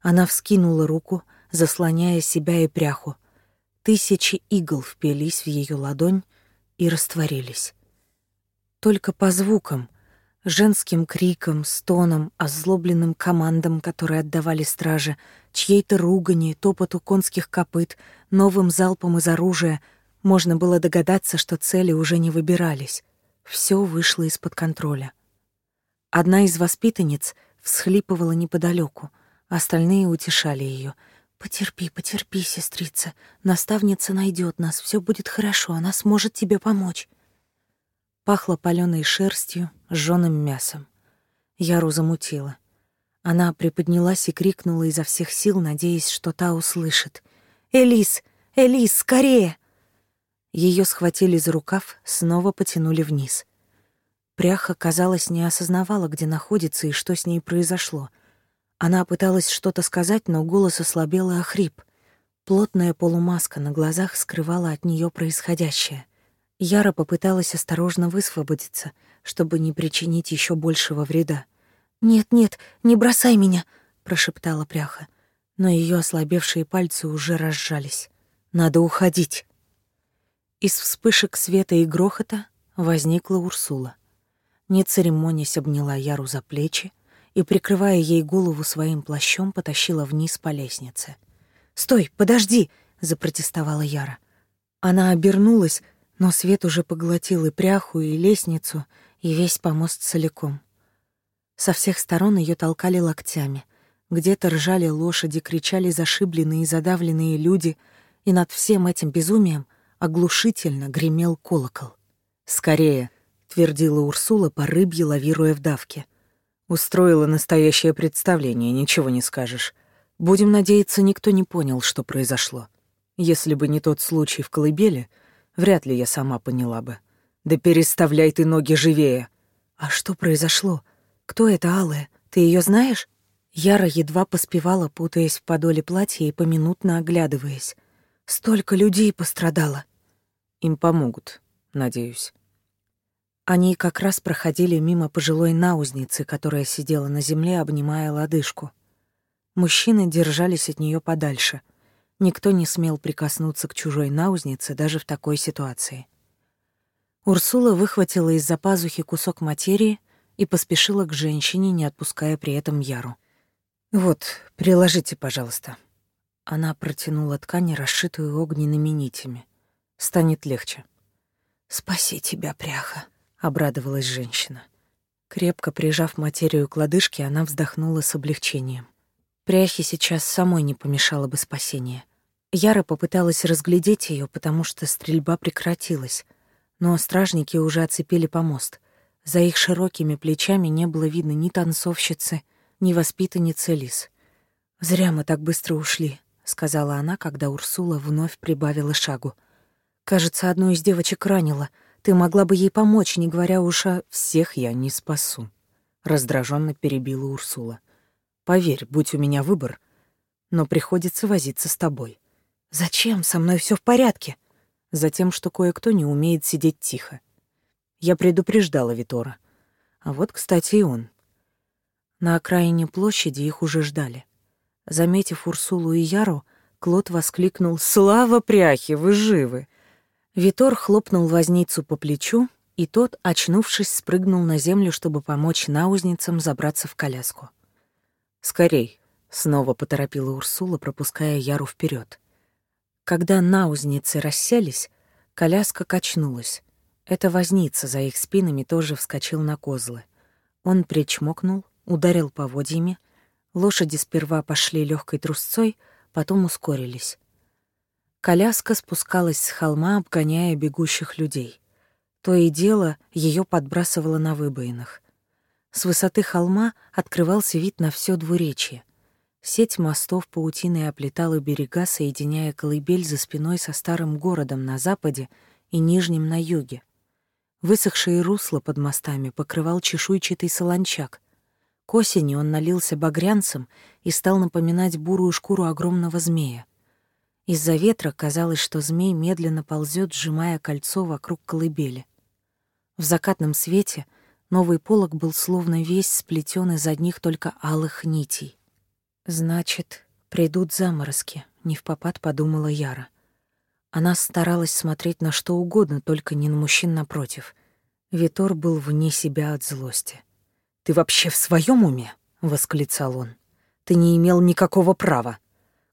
Она вскинула руку, заслоняя себя и пряху. Тысячи игл впились в ее ладонь и растворились. Только по звукам, женским криком, стоном, озлобленным командам, которые отдавали стражи, чьей-то ругани, топоту конских копыт, новым залпом из оружия, можно было догадаться, что цели уже не выбирались. Все вышло из-под контроля. Одна из воспитанниц всхлипывала неподалеку, остальные утешали ее. «Потерпи, потерпи, сестрица. Наставница найдет нас, все будет хорошо, она сможет тебе помочь». Пахло паленой шерстью, жжёным мясом. Яру замутила. Она приподнялась и крикнула изо всех сил, надеясь, что та услышит. «Элис! Элис, скорее!» Ее схватили за рукав, снова потянули вниз. Пряха, казалось, не осознавала, где находится и что с ней произошло. Она пыталась что-то сказать, но голос ослабел и охрип. Плотная полумаска на глазах скрывала от нее происходящее — Яра попыталась осторожно высвободиться, чтобы не причинить еще большего вреда. «Нет, нет, не бросай меня!» — прошептала пряха. Но ее ослабевшие пальцы уже разжались. «Надо уходить!» Из вспышек света и грохота возникла Урсула. Не церемонясь, обняла Яру за плечи и, прикрывая ей голову своим плащом, потащила вниз по лестнице. «Стой, подожди!» — запротестовала Яра. Она обернулась, но свет уже поглотил и пряху, и лестницу, и весь помост целиком. Со всех сторон ее толкали локтями. Где-то ржали лошади, кричали зашибленные и задавленные люди, и над всем этим безумием оглушительно гремел колокол. «Скорее!» — твердила Урсула по рыбье, лавируя в давке. «Устроила настоящее представление, ничего не скажешь. Будем надеяться, никто не понял, что произошло. Если бы не тот случай в колыбели, — Вряд ли я сама поняла бы. Да переставляй ты ноги живее. А что произошло? Кто это Алая? Ты ее знаешь? Яра едва поспевала, путаясь в подоле платья и поминутно оглядываясь. Столько людей пострадало. Им помогут, надеюсь. Они как раз проходили мимо пожилой наузницы, которая сидела на земле, обнимая лодыжку. Мужчины держались от нее подальше — Никто не смел прикоснуться к чужой наузнице даже в такой ситуации. Урсула выхватила из-за пазухи кусок материи и поспешила к женщине, не отпуская при этом Яру. «Вот, приложите, пожалуйста». Она протянула ткань, расшитую огненными нитями. «Станет легче». «Спаси тебя, пряха», — обрадовалась женщина. Крепко прижав материю к лодыжке, она вздохнула с облегчением. Пряхи сейчас самой не помешало бы спасение. Яра попыталась разглядеть ее, потому что стрельба прекратилась, но стражники уже оцепили помост. За их широкими плечами не было видно ни танцовщицы, ни воспитанницы лис. «Зря мы так быстро ушли», — сказала она, когда Урсула вновь прибавила шагу. «Кажется, одну из девочек ранила. Ты могла бы ей помочь, не говоря уж о...» «Всех я не спасу», — раздраженно перебила Урсула. Поверь, будь у меня выбор, но приходится возиться с тобой. Зачем? Со мной все в порядке. Затем, что кое-кто не умеет сидеть тихо. Я предупреждала Витора. А вот, кстати, и он. На окраине площади их уже ждали. Заметив Урсулу и Яру, Клод воскликнул «Слава пряхи, вы живы!» Витор хлопнул возницу по плечу, и тот, очнувшись, спрыгнул на землю, чтобы помочь наузницам забраться в коляску. «Скорей!» — снова поторопила Урсула, пропуская Яру вперед. Когда наузницы расселись, коляска качнулась. Это возница за их спинами тоже вскочил на козлы. Он причмокнул, ударил поводьями. Лошади сперва пошли легкой трусцой, потом ускорились. Коляска спускалась с холма, обгоняя бегущих людей. То и дело ее подбрасывало на выбоинах. С высоты холма открывался вид на все двуречье. Сеть мостов паутиной оплетала берега, соединяя колыбель за спиной со старым городом на западе и нижним на юге. Высохшие русла под мостами покрывал чешуйчатый солончак. К осени он налился багрянцем и стал напоминать бурую шкуру огромного змея. Из-за ветра казалось, что змей медленно ползет, сжимая кольцо вокруг колыбели. В закатном свете — Новый полог был словно весь сплетен из одних только алых нитей. «Значит, придут заморозки», — не в попад подумала Яра. Она старалась смотреть на что угодно, только не на мужчин напротив. Витор был вне себя от злости. «Ты вообще в своем уме?» — восклицал он. «Ты не имел никакого права».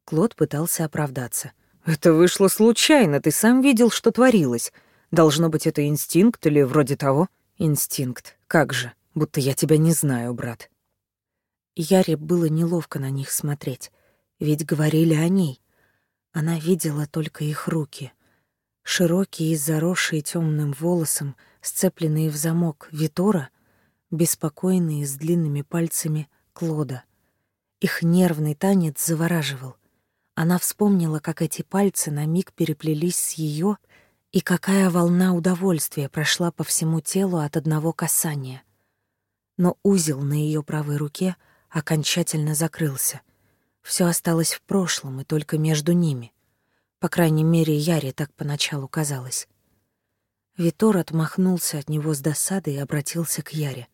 Клод пытался оправдаться. «Это вышло случайно, ты сам видел, что творилось. Должно быть, это инстинкт или вроде того». Инстинкт, как же, будто я тебя не знаю, брат. Яре было неловко на них смотреть, ведь говорили о ней. Она видела только их руки. Широкие и заросшие темным волосом, сцепленные в замок Витора, беспокойные с длинными пальцами Клода. Их нервный танец завораживал. Она вспомнила, как эти пальцы на миг переплелись с ее и какая волна удовольствия прошла по всему телу от одного касания. Но узел на ее правой руке окончательно закрылся. Все осталось в прошлом и только между ними. По крайней мере, Яре так поначалу казалось. Витор отмахнулся от него с досады и обратился к Яре.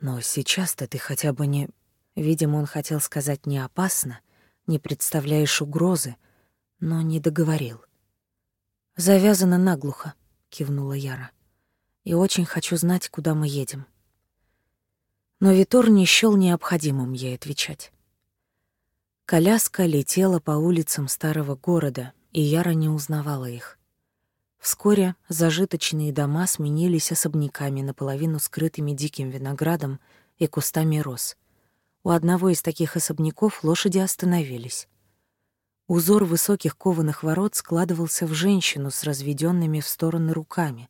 «Но сейчас-то ты хотя бы не...» Видимо, он хотел сказать «не опасно», «не представляешь угрозы», но не договорил — «Завязано наглухо», — кивнула Яра. «И очень хочу знать, куда мы едем». Но Витор не счёл необходимым ей отвечать. Коляска летела по улицам старого города, и Яра не узнавала их. Вскоре зажиточные дома сменились особняками, наполовину скрытыми диким виноградом и кустами роз. У одного из таких особняков лошади остановились. Узор высоких кованых ворот складывался в женщину с разведенными в стороны руками.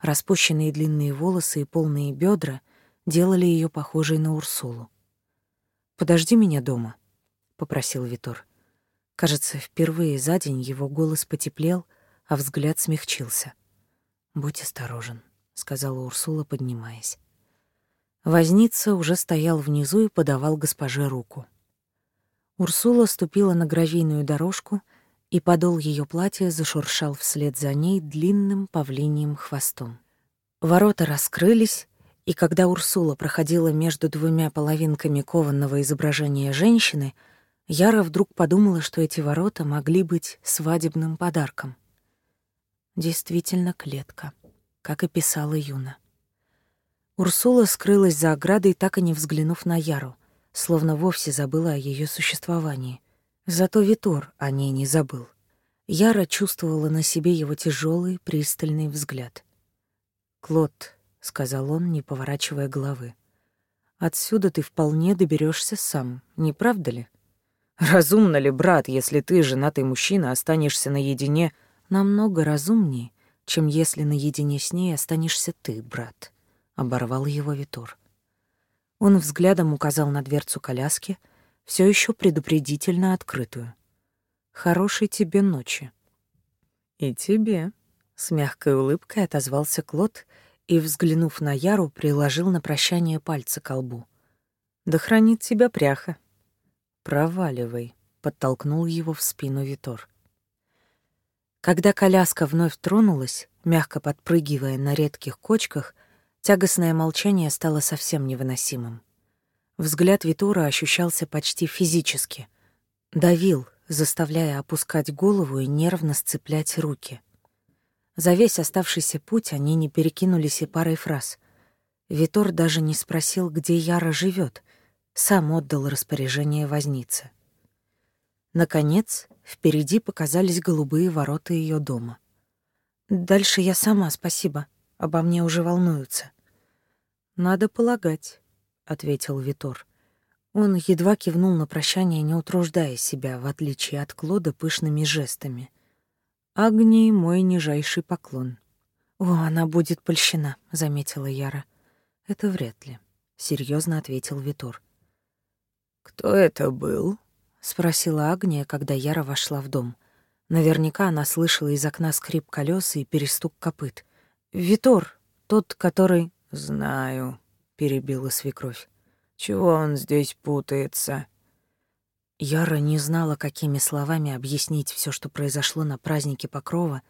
Распущенные длинные волосы и полные бедра делали ее похожей на Урсулу. «Подожди меня дома», — попросил Витор. Кажется, впервые за день его голос потеплел, а взгляд смягчился. «Будь осторожен», — сказала Урсула, поднимаясь. Возница уже стоял внизу и подавал госпоже руку. Урсула ступила на гравийную дорожку, и подол ее платья зашуршал вслед за ней длинным павлиньим хвостом. Ворота раскрылись, и когда Урсула проходила между двумя половинками кованного изображения женщины, Яра вдруг подумала, что эти ворота могли быть свадебным подарком. Действительно клетка, как и писала Юна. Урсула скрылась за оградой, так и не взглянув на Яру — словно вовсе забыла о ее существовании. Зато Витор о ней не забыл. Яра чувствовала на себе его тяжелый, пристальный взгляд. «Клод», — сказал он, не поворачивая головы, — «отсюда ты вполне доберешься сам, не правда ли?» «Разумно ли, брат, если ты, женатый мужчина, останешься наедине?» «Намного разумнее, чем если наедине с ней останешься ты, брат», — оборвал его Витор. Он взглядом указал на дверцу коляски, все еще предупредительно открытую. «Хорошей тебе ночи». «И тебе», — с мягкой улыбкой отозвался Клод и, взглянув на Яру, приложил на прощание пальцы к лбу. «Да хранит тебя пряха». «Проваливай», — подтолкнул его в спину Витор. Когда коляска вновь тронулась, мягко подпрыгивая на редких кочках, — Тягостное молчание стало совсем невыносимым. Взгляд Витура ощущался почти физически. Давил, заставляя опускать голову и нервно сцеплять руки. За весь оставшийся путь они не перекинулись и парой фраз. Витор даже не спросил, где Яра живет, сам отдал распоряжение вознице. Наконец, впереди показались голубые ворота ее дома. «Дальше я сама, спасибо. Обо мне уже волнуются». «Надо полагать», — ответил Витор. Он едва кивнул на прощание, не утруждая себя, в отличие от Клода, пышными жестами. «Агнии мой нижайший поклон». «О, она будет польщена», — заметила Яра. «Это вряд ли», — серьезно ответил Витор. «Кто это был?» — спросила Агния, когда Яра вошла в дом. Наверняка она слышала из окна скрип колес и перестук копыт. «Витор, тот, который...» «Знаю», — перебила свекровь. «Чего он здесь путается?» Яра не знала, какими словами объяснить все, что произошло на празднике Покрова,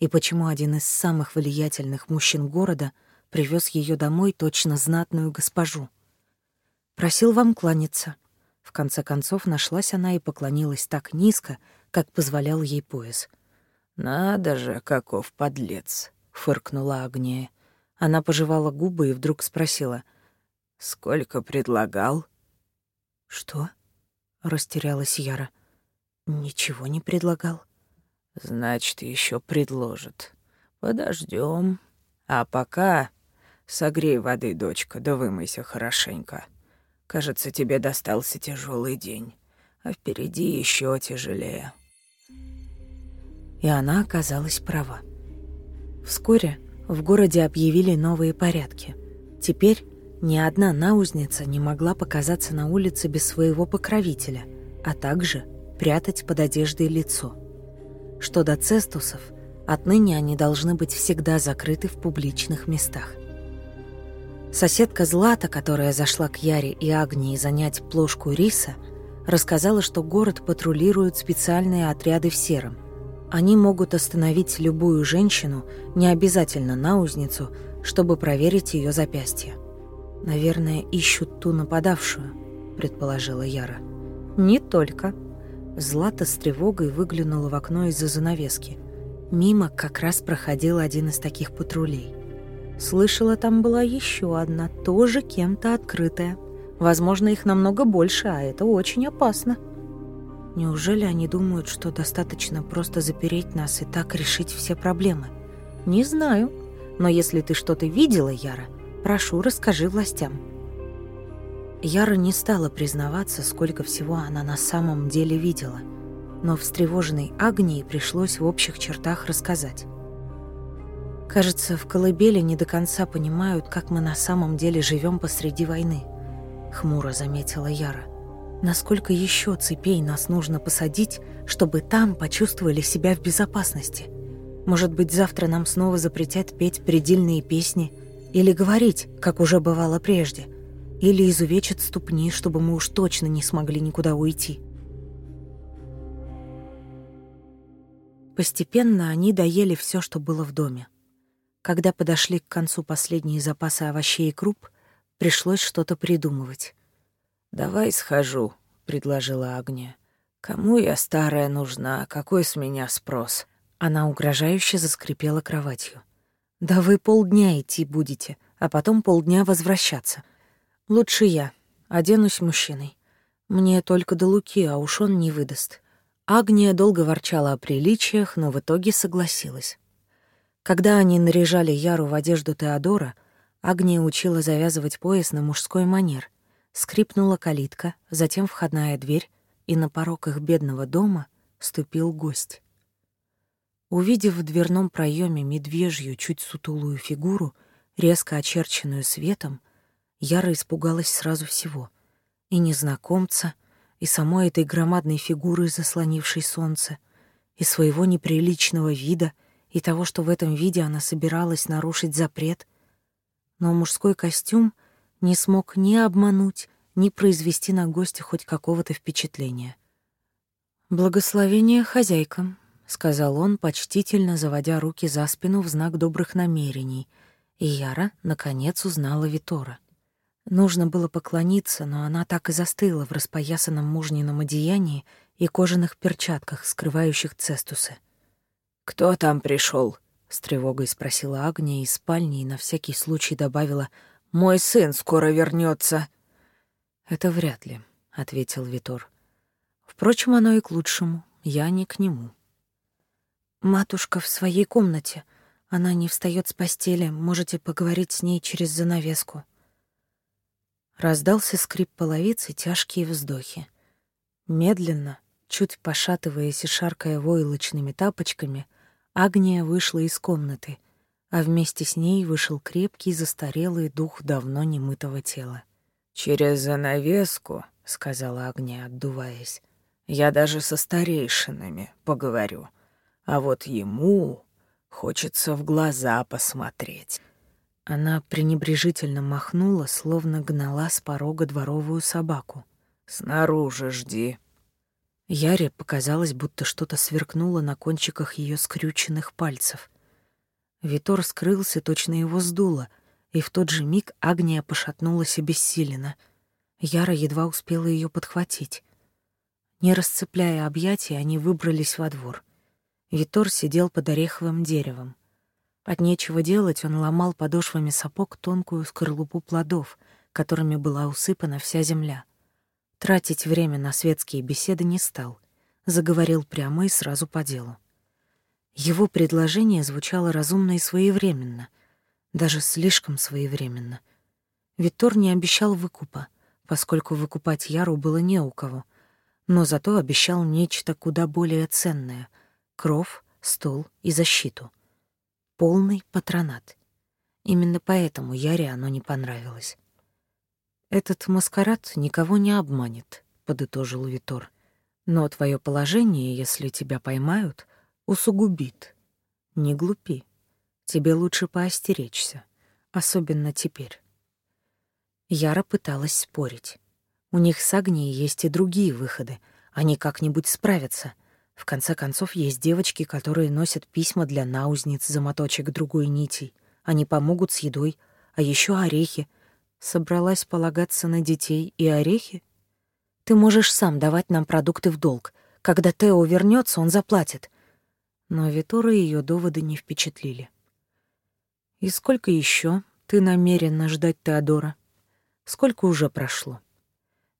и почему один из самых влиятельных мужчин города привез ее домой точно знатную госпожу. «Просил вам кланяться». В конце концов нашлась она и поклонилась так низко, как позволял ей пояс. «Надо же, каков подлец!» — фыркнула Агния. Она пожевала губы и вдруг спросила. «Сколько предлагал?» «Что?» — растерялась Яра. «Ничего не предлагал». «Значит, еще предложит. Подождем. А пока согрей воды, дочка, да вымойся хорошенько. Кажется, тебе достался тяжелый день, а впереди еще тяжелее». И она оказалась права. Вскоре в городе объявили новые порядки. Теперь ни одна наузница не могла показаться на улице без своего покровителя, а также прятать под одеждой лицо. Что до цестусов, отныне они должны быть всегда закрыты в публичных местах. Соседка Злата, которая зашла к Яре и Агнии занять плошку риса, рассказала, что город патрулируют специальные отряды в сером, они могут остановить любую женщину, не обязательно наузницу, чтобы проверить ее запястье. «Наверное, ищут ту нападавшую», — предположила Яра. «Не только». Злата с тревогой выглянула в окно из-за занавески. Мимо как раз проходил один из таких патрулей. Слышала, там была еще одна, тоже кем-то открытая. Возможно, их намного больше, а это очень опасно. Неужели они думают, что достаточно просто запереть нас и так решить все проблемы? Не знаю, но если ты что-то видела, Яра, прошу, расскажи властям. Яра не стала признаваться, сколько всего она на самом деле видела, но встревоженной Агнии пришлось в общих чертах рассказать. Кажется, в колыбели не до конца понимают, как мы на самом деле живем посреди войны, хмуро заметила Яра. Насколько еще цепей нас нужно посадить, чтобы там почувствовали себя в безопасности. Может быть, завтра нам снова запретят петь предельные песни или говорить, как уже бывало прежде, или изувечат ступни, чтобы мы уж точно не смогли никуда уйти. Постепенно они доели все, что было в доме. Когда подошли к концу последние запасы овощей и круп, пришлось что-то придумывать. «Давай схожу», — предложила Агния. «Кому я старая нужна? Какой с меня спрос?» Она угрожающе заскрипела кроватью. «Да вы полдня идти будете, а потом полдня возвращаться. Лучше я. Оденусь мужчиной. Мне только до Луки, а уж он не выдаст». Агния долго ворчала о приличиях, но в итоге согласилась. Когда они наряжали Яру в одежду Теодора, Агния учила завязывать пояс на мужской манер — Скрипнула калитка, затем входная дверь, и на порог их бедного дома ступил гость. Увидев в дверном проеме медвежью, чуть сутулую фигуру, резко очерченную светом, Яра испугалась сразу всего — и незнакомца, и самой этой громадной фигуры, заслонившей солнце, и своего неприличного вида, и того, что в этом виде она собиралась нарушить запрет. Но мужской костюм не смог ни обмануть, ни произвести на гостя хоть какого-то впечатления. «Благословение хозяйкам», — сказал он, почтительно заводя руки за спину в знак добрых намерений, и Яра, наконец, узнала Витора. Нужно было поклониться, но она так и застыла в распоясанном мужнином одеянии и кожаных перчатках, скрывающих цестусы. «Кто там пришел? с тревогой спросила Агния из спальни и на всякий случай добавила — мой сын скоро вернется. Это вряд ли, ответил Витор. Впрочем, оно и к лучшему. Я не к нему. Матушка в своей комнате. Она не встает с постели. Можете поговорить с ней через занавеску. Раздался скрип половицы и тяжкие вздохи. Медленно, чуть пошатываясь и шаркая войлочными тапочками, Агния вышла из комнаты — а вместе с ней вышел крепкий застарелый дух давно немытого тела. «Через занавеску», — сказала Огня, отдуваясь, — «я даже со старейшинами поговорю, а вот ему хочется в глаза посмотреть». Она пренебрежительно махнула, словно гнала с порога дворовую собаку. «Снаружи жди». Яре показалось, будто что-то сверкнуло на кончиках ее скрюченных пальцев — Витор скрылся, точно его сдуло, и в тот же миг Агния пошатнулась обессиленно. Яра едва успела ее подхватить. Не расцепляя объятия, они выбрались во двор. Витор сидел под ореховым деревом. От нечего делать он ломал подошвами сапог тонкую скорлупу плодов, которыми была усыпана вся земля. Тратить время на светские беседы не стал. Заговорил прямо и сразу по делу. Его предложение звучало разумно и своевременно, даже слишком своевременно. Виттор не обещал выкупа, поскольку выкупать Яру было не у кого, но зато обещал нечто куда более ценное — кров, стол и защиту. Полный патронат. Именно поэтому Яре оно не понравилось. «Этот маскарад никого не обманет», — подытожил Витор. «Но твое положение, если тебя поймают, усугубит. Не глупи. Тебе лучше поостеречься, особенно теперь. Яра пыталась спорить. У них с Агнией есть и другие выходы. Они как-нибудь справятся. В конце концов, есть девочки, которые носят письма для наузниц за моточек другой нитей. Они помогут с едой, а еще орехи. Собралась полагаться на детей и орехи? Ты можешь сам давать нам продукты в долг. Когда Тео вернется, он заплатит но Витора ее доводы не впечатлили. «И сколько еще ты намерена ждать Теодора? Сколько уже прошло?»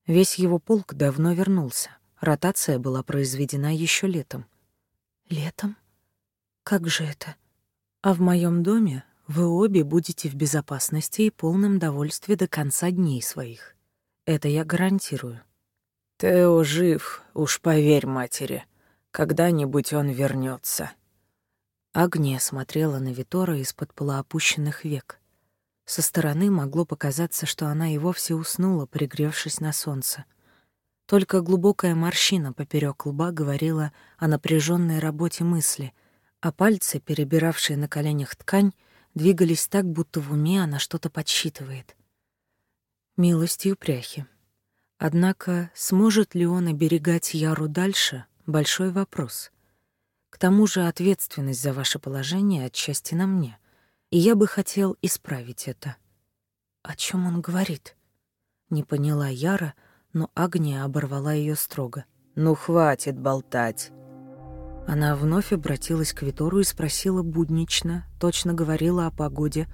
Весь его полк давно вернулся. Ротация была произведена еще летом. «Летом? Как же это? А в моем доме вы обе будете в безопасности и полном довольстве до конца дней своих. Это я гарантирую». «Тео жив, уж поверь матери», когда-нибудь он вернется. Агния смотрела на Витора из-под полуопущенных век. Со стороны могло показаться, что она и вовсе уснула, пригревшись на солнце. Только глубокая морщина поперек лба говорила о напряженной работе мысли, а пальцы, перебиравшие на коленях ткань, двигались так, будто в уме она что-то подсчитывает. Милостью пряхи. Однако сможет ли он оберегать Яру дальше, Большой вопрос. К тому же ответственность за ваше положение отчасти на мне, и я бы хотел исправить это. О чем он говорит? Не поняла Яра, но Агния оборвала ее строго. «Ну, хватит болтать!» Она вновь обратилась к Витору и спросила буднично, точно говорила о погоде.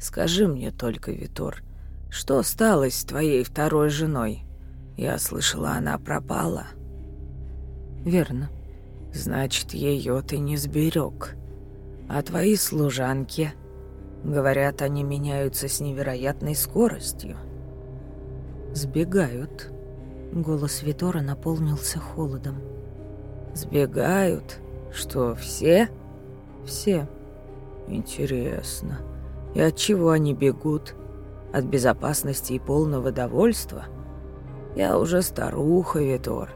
«Скажи мне только, Витор, что стало с твоей второй женой? Я слышала, она пропала». Верно. Значит, ее ты не сберег. А твои служанки, говорят, они меняются с невероятной скоростью. Сбегают. Голос Витора наполнился холодом. Сбегают? Что, все? Все. Интересно. И от чего они бегут? От безопасности и полного довольства? Я уже старуха, Витор.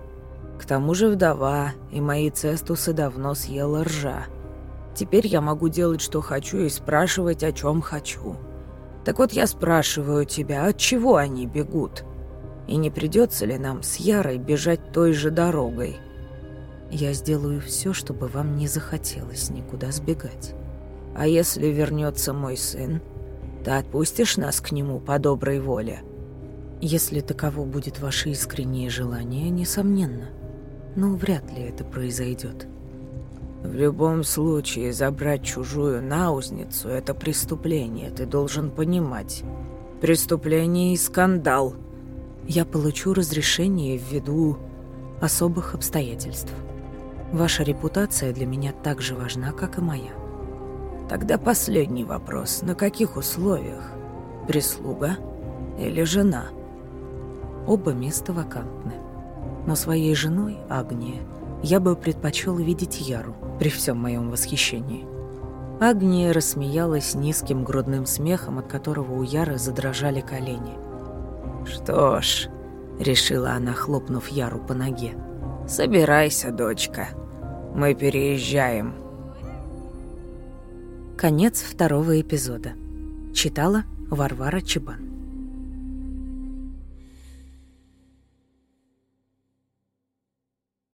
К тому же вдова, и мои цестусы давно съела ржа. Теперь я могу делать, что хочу, и спрашивать, о чем хочу. Так вот я спрашиваю тебя, от чего они бегут? И не придется ли нам с Ярой бежать той же дорогой? Я сделаю все, чтобы вам не захотелось никуда сбегать. А если вернется мой сын, ты отпустишь нас к нему по доброй воле? Если таково будет ваше искреннее желание, несомненно но вряд ли это произойдет. В любом случае, забрать чужую наузницу – это преступление, ты должен понимать. Преступление и скандал. Я получу разрешение ввиду особых обстоятельств. Ваша репутация для меня так же важна, как и моя. Тогда последний вопрос. На каких условиях? Прислуга или жена? Оба места вакантны но своей женой, Агния, я бы предпочел видеть Яру при всем моем восхищении. Агния рассмеялась низким грудным смехом, от которого у Яры задрожали колени. «Что ж», — решила она, хлопнув Яру по ноге, — «собирайся, дочка, мы переезжаем». Конец второго эпизода. Читала Варвара Чебан.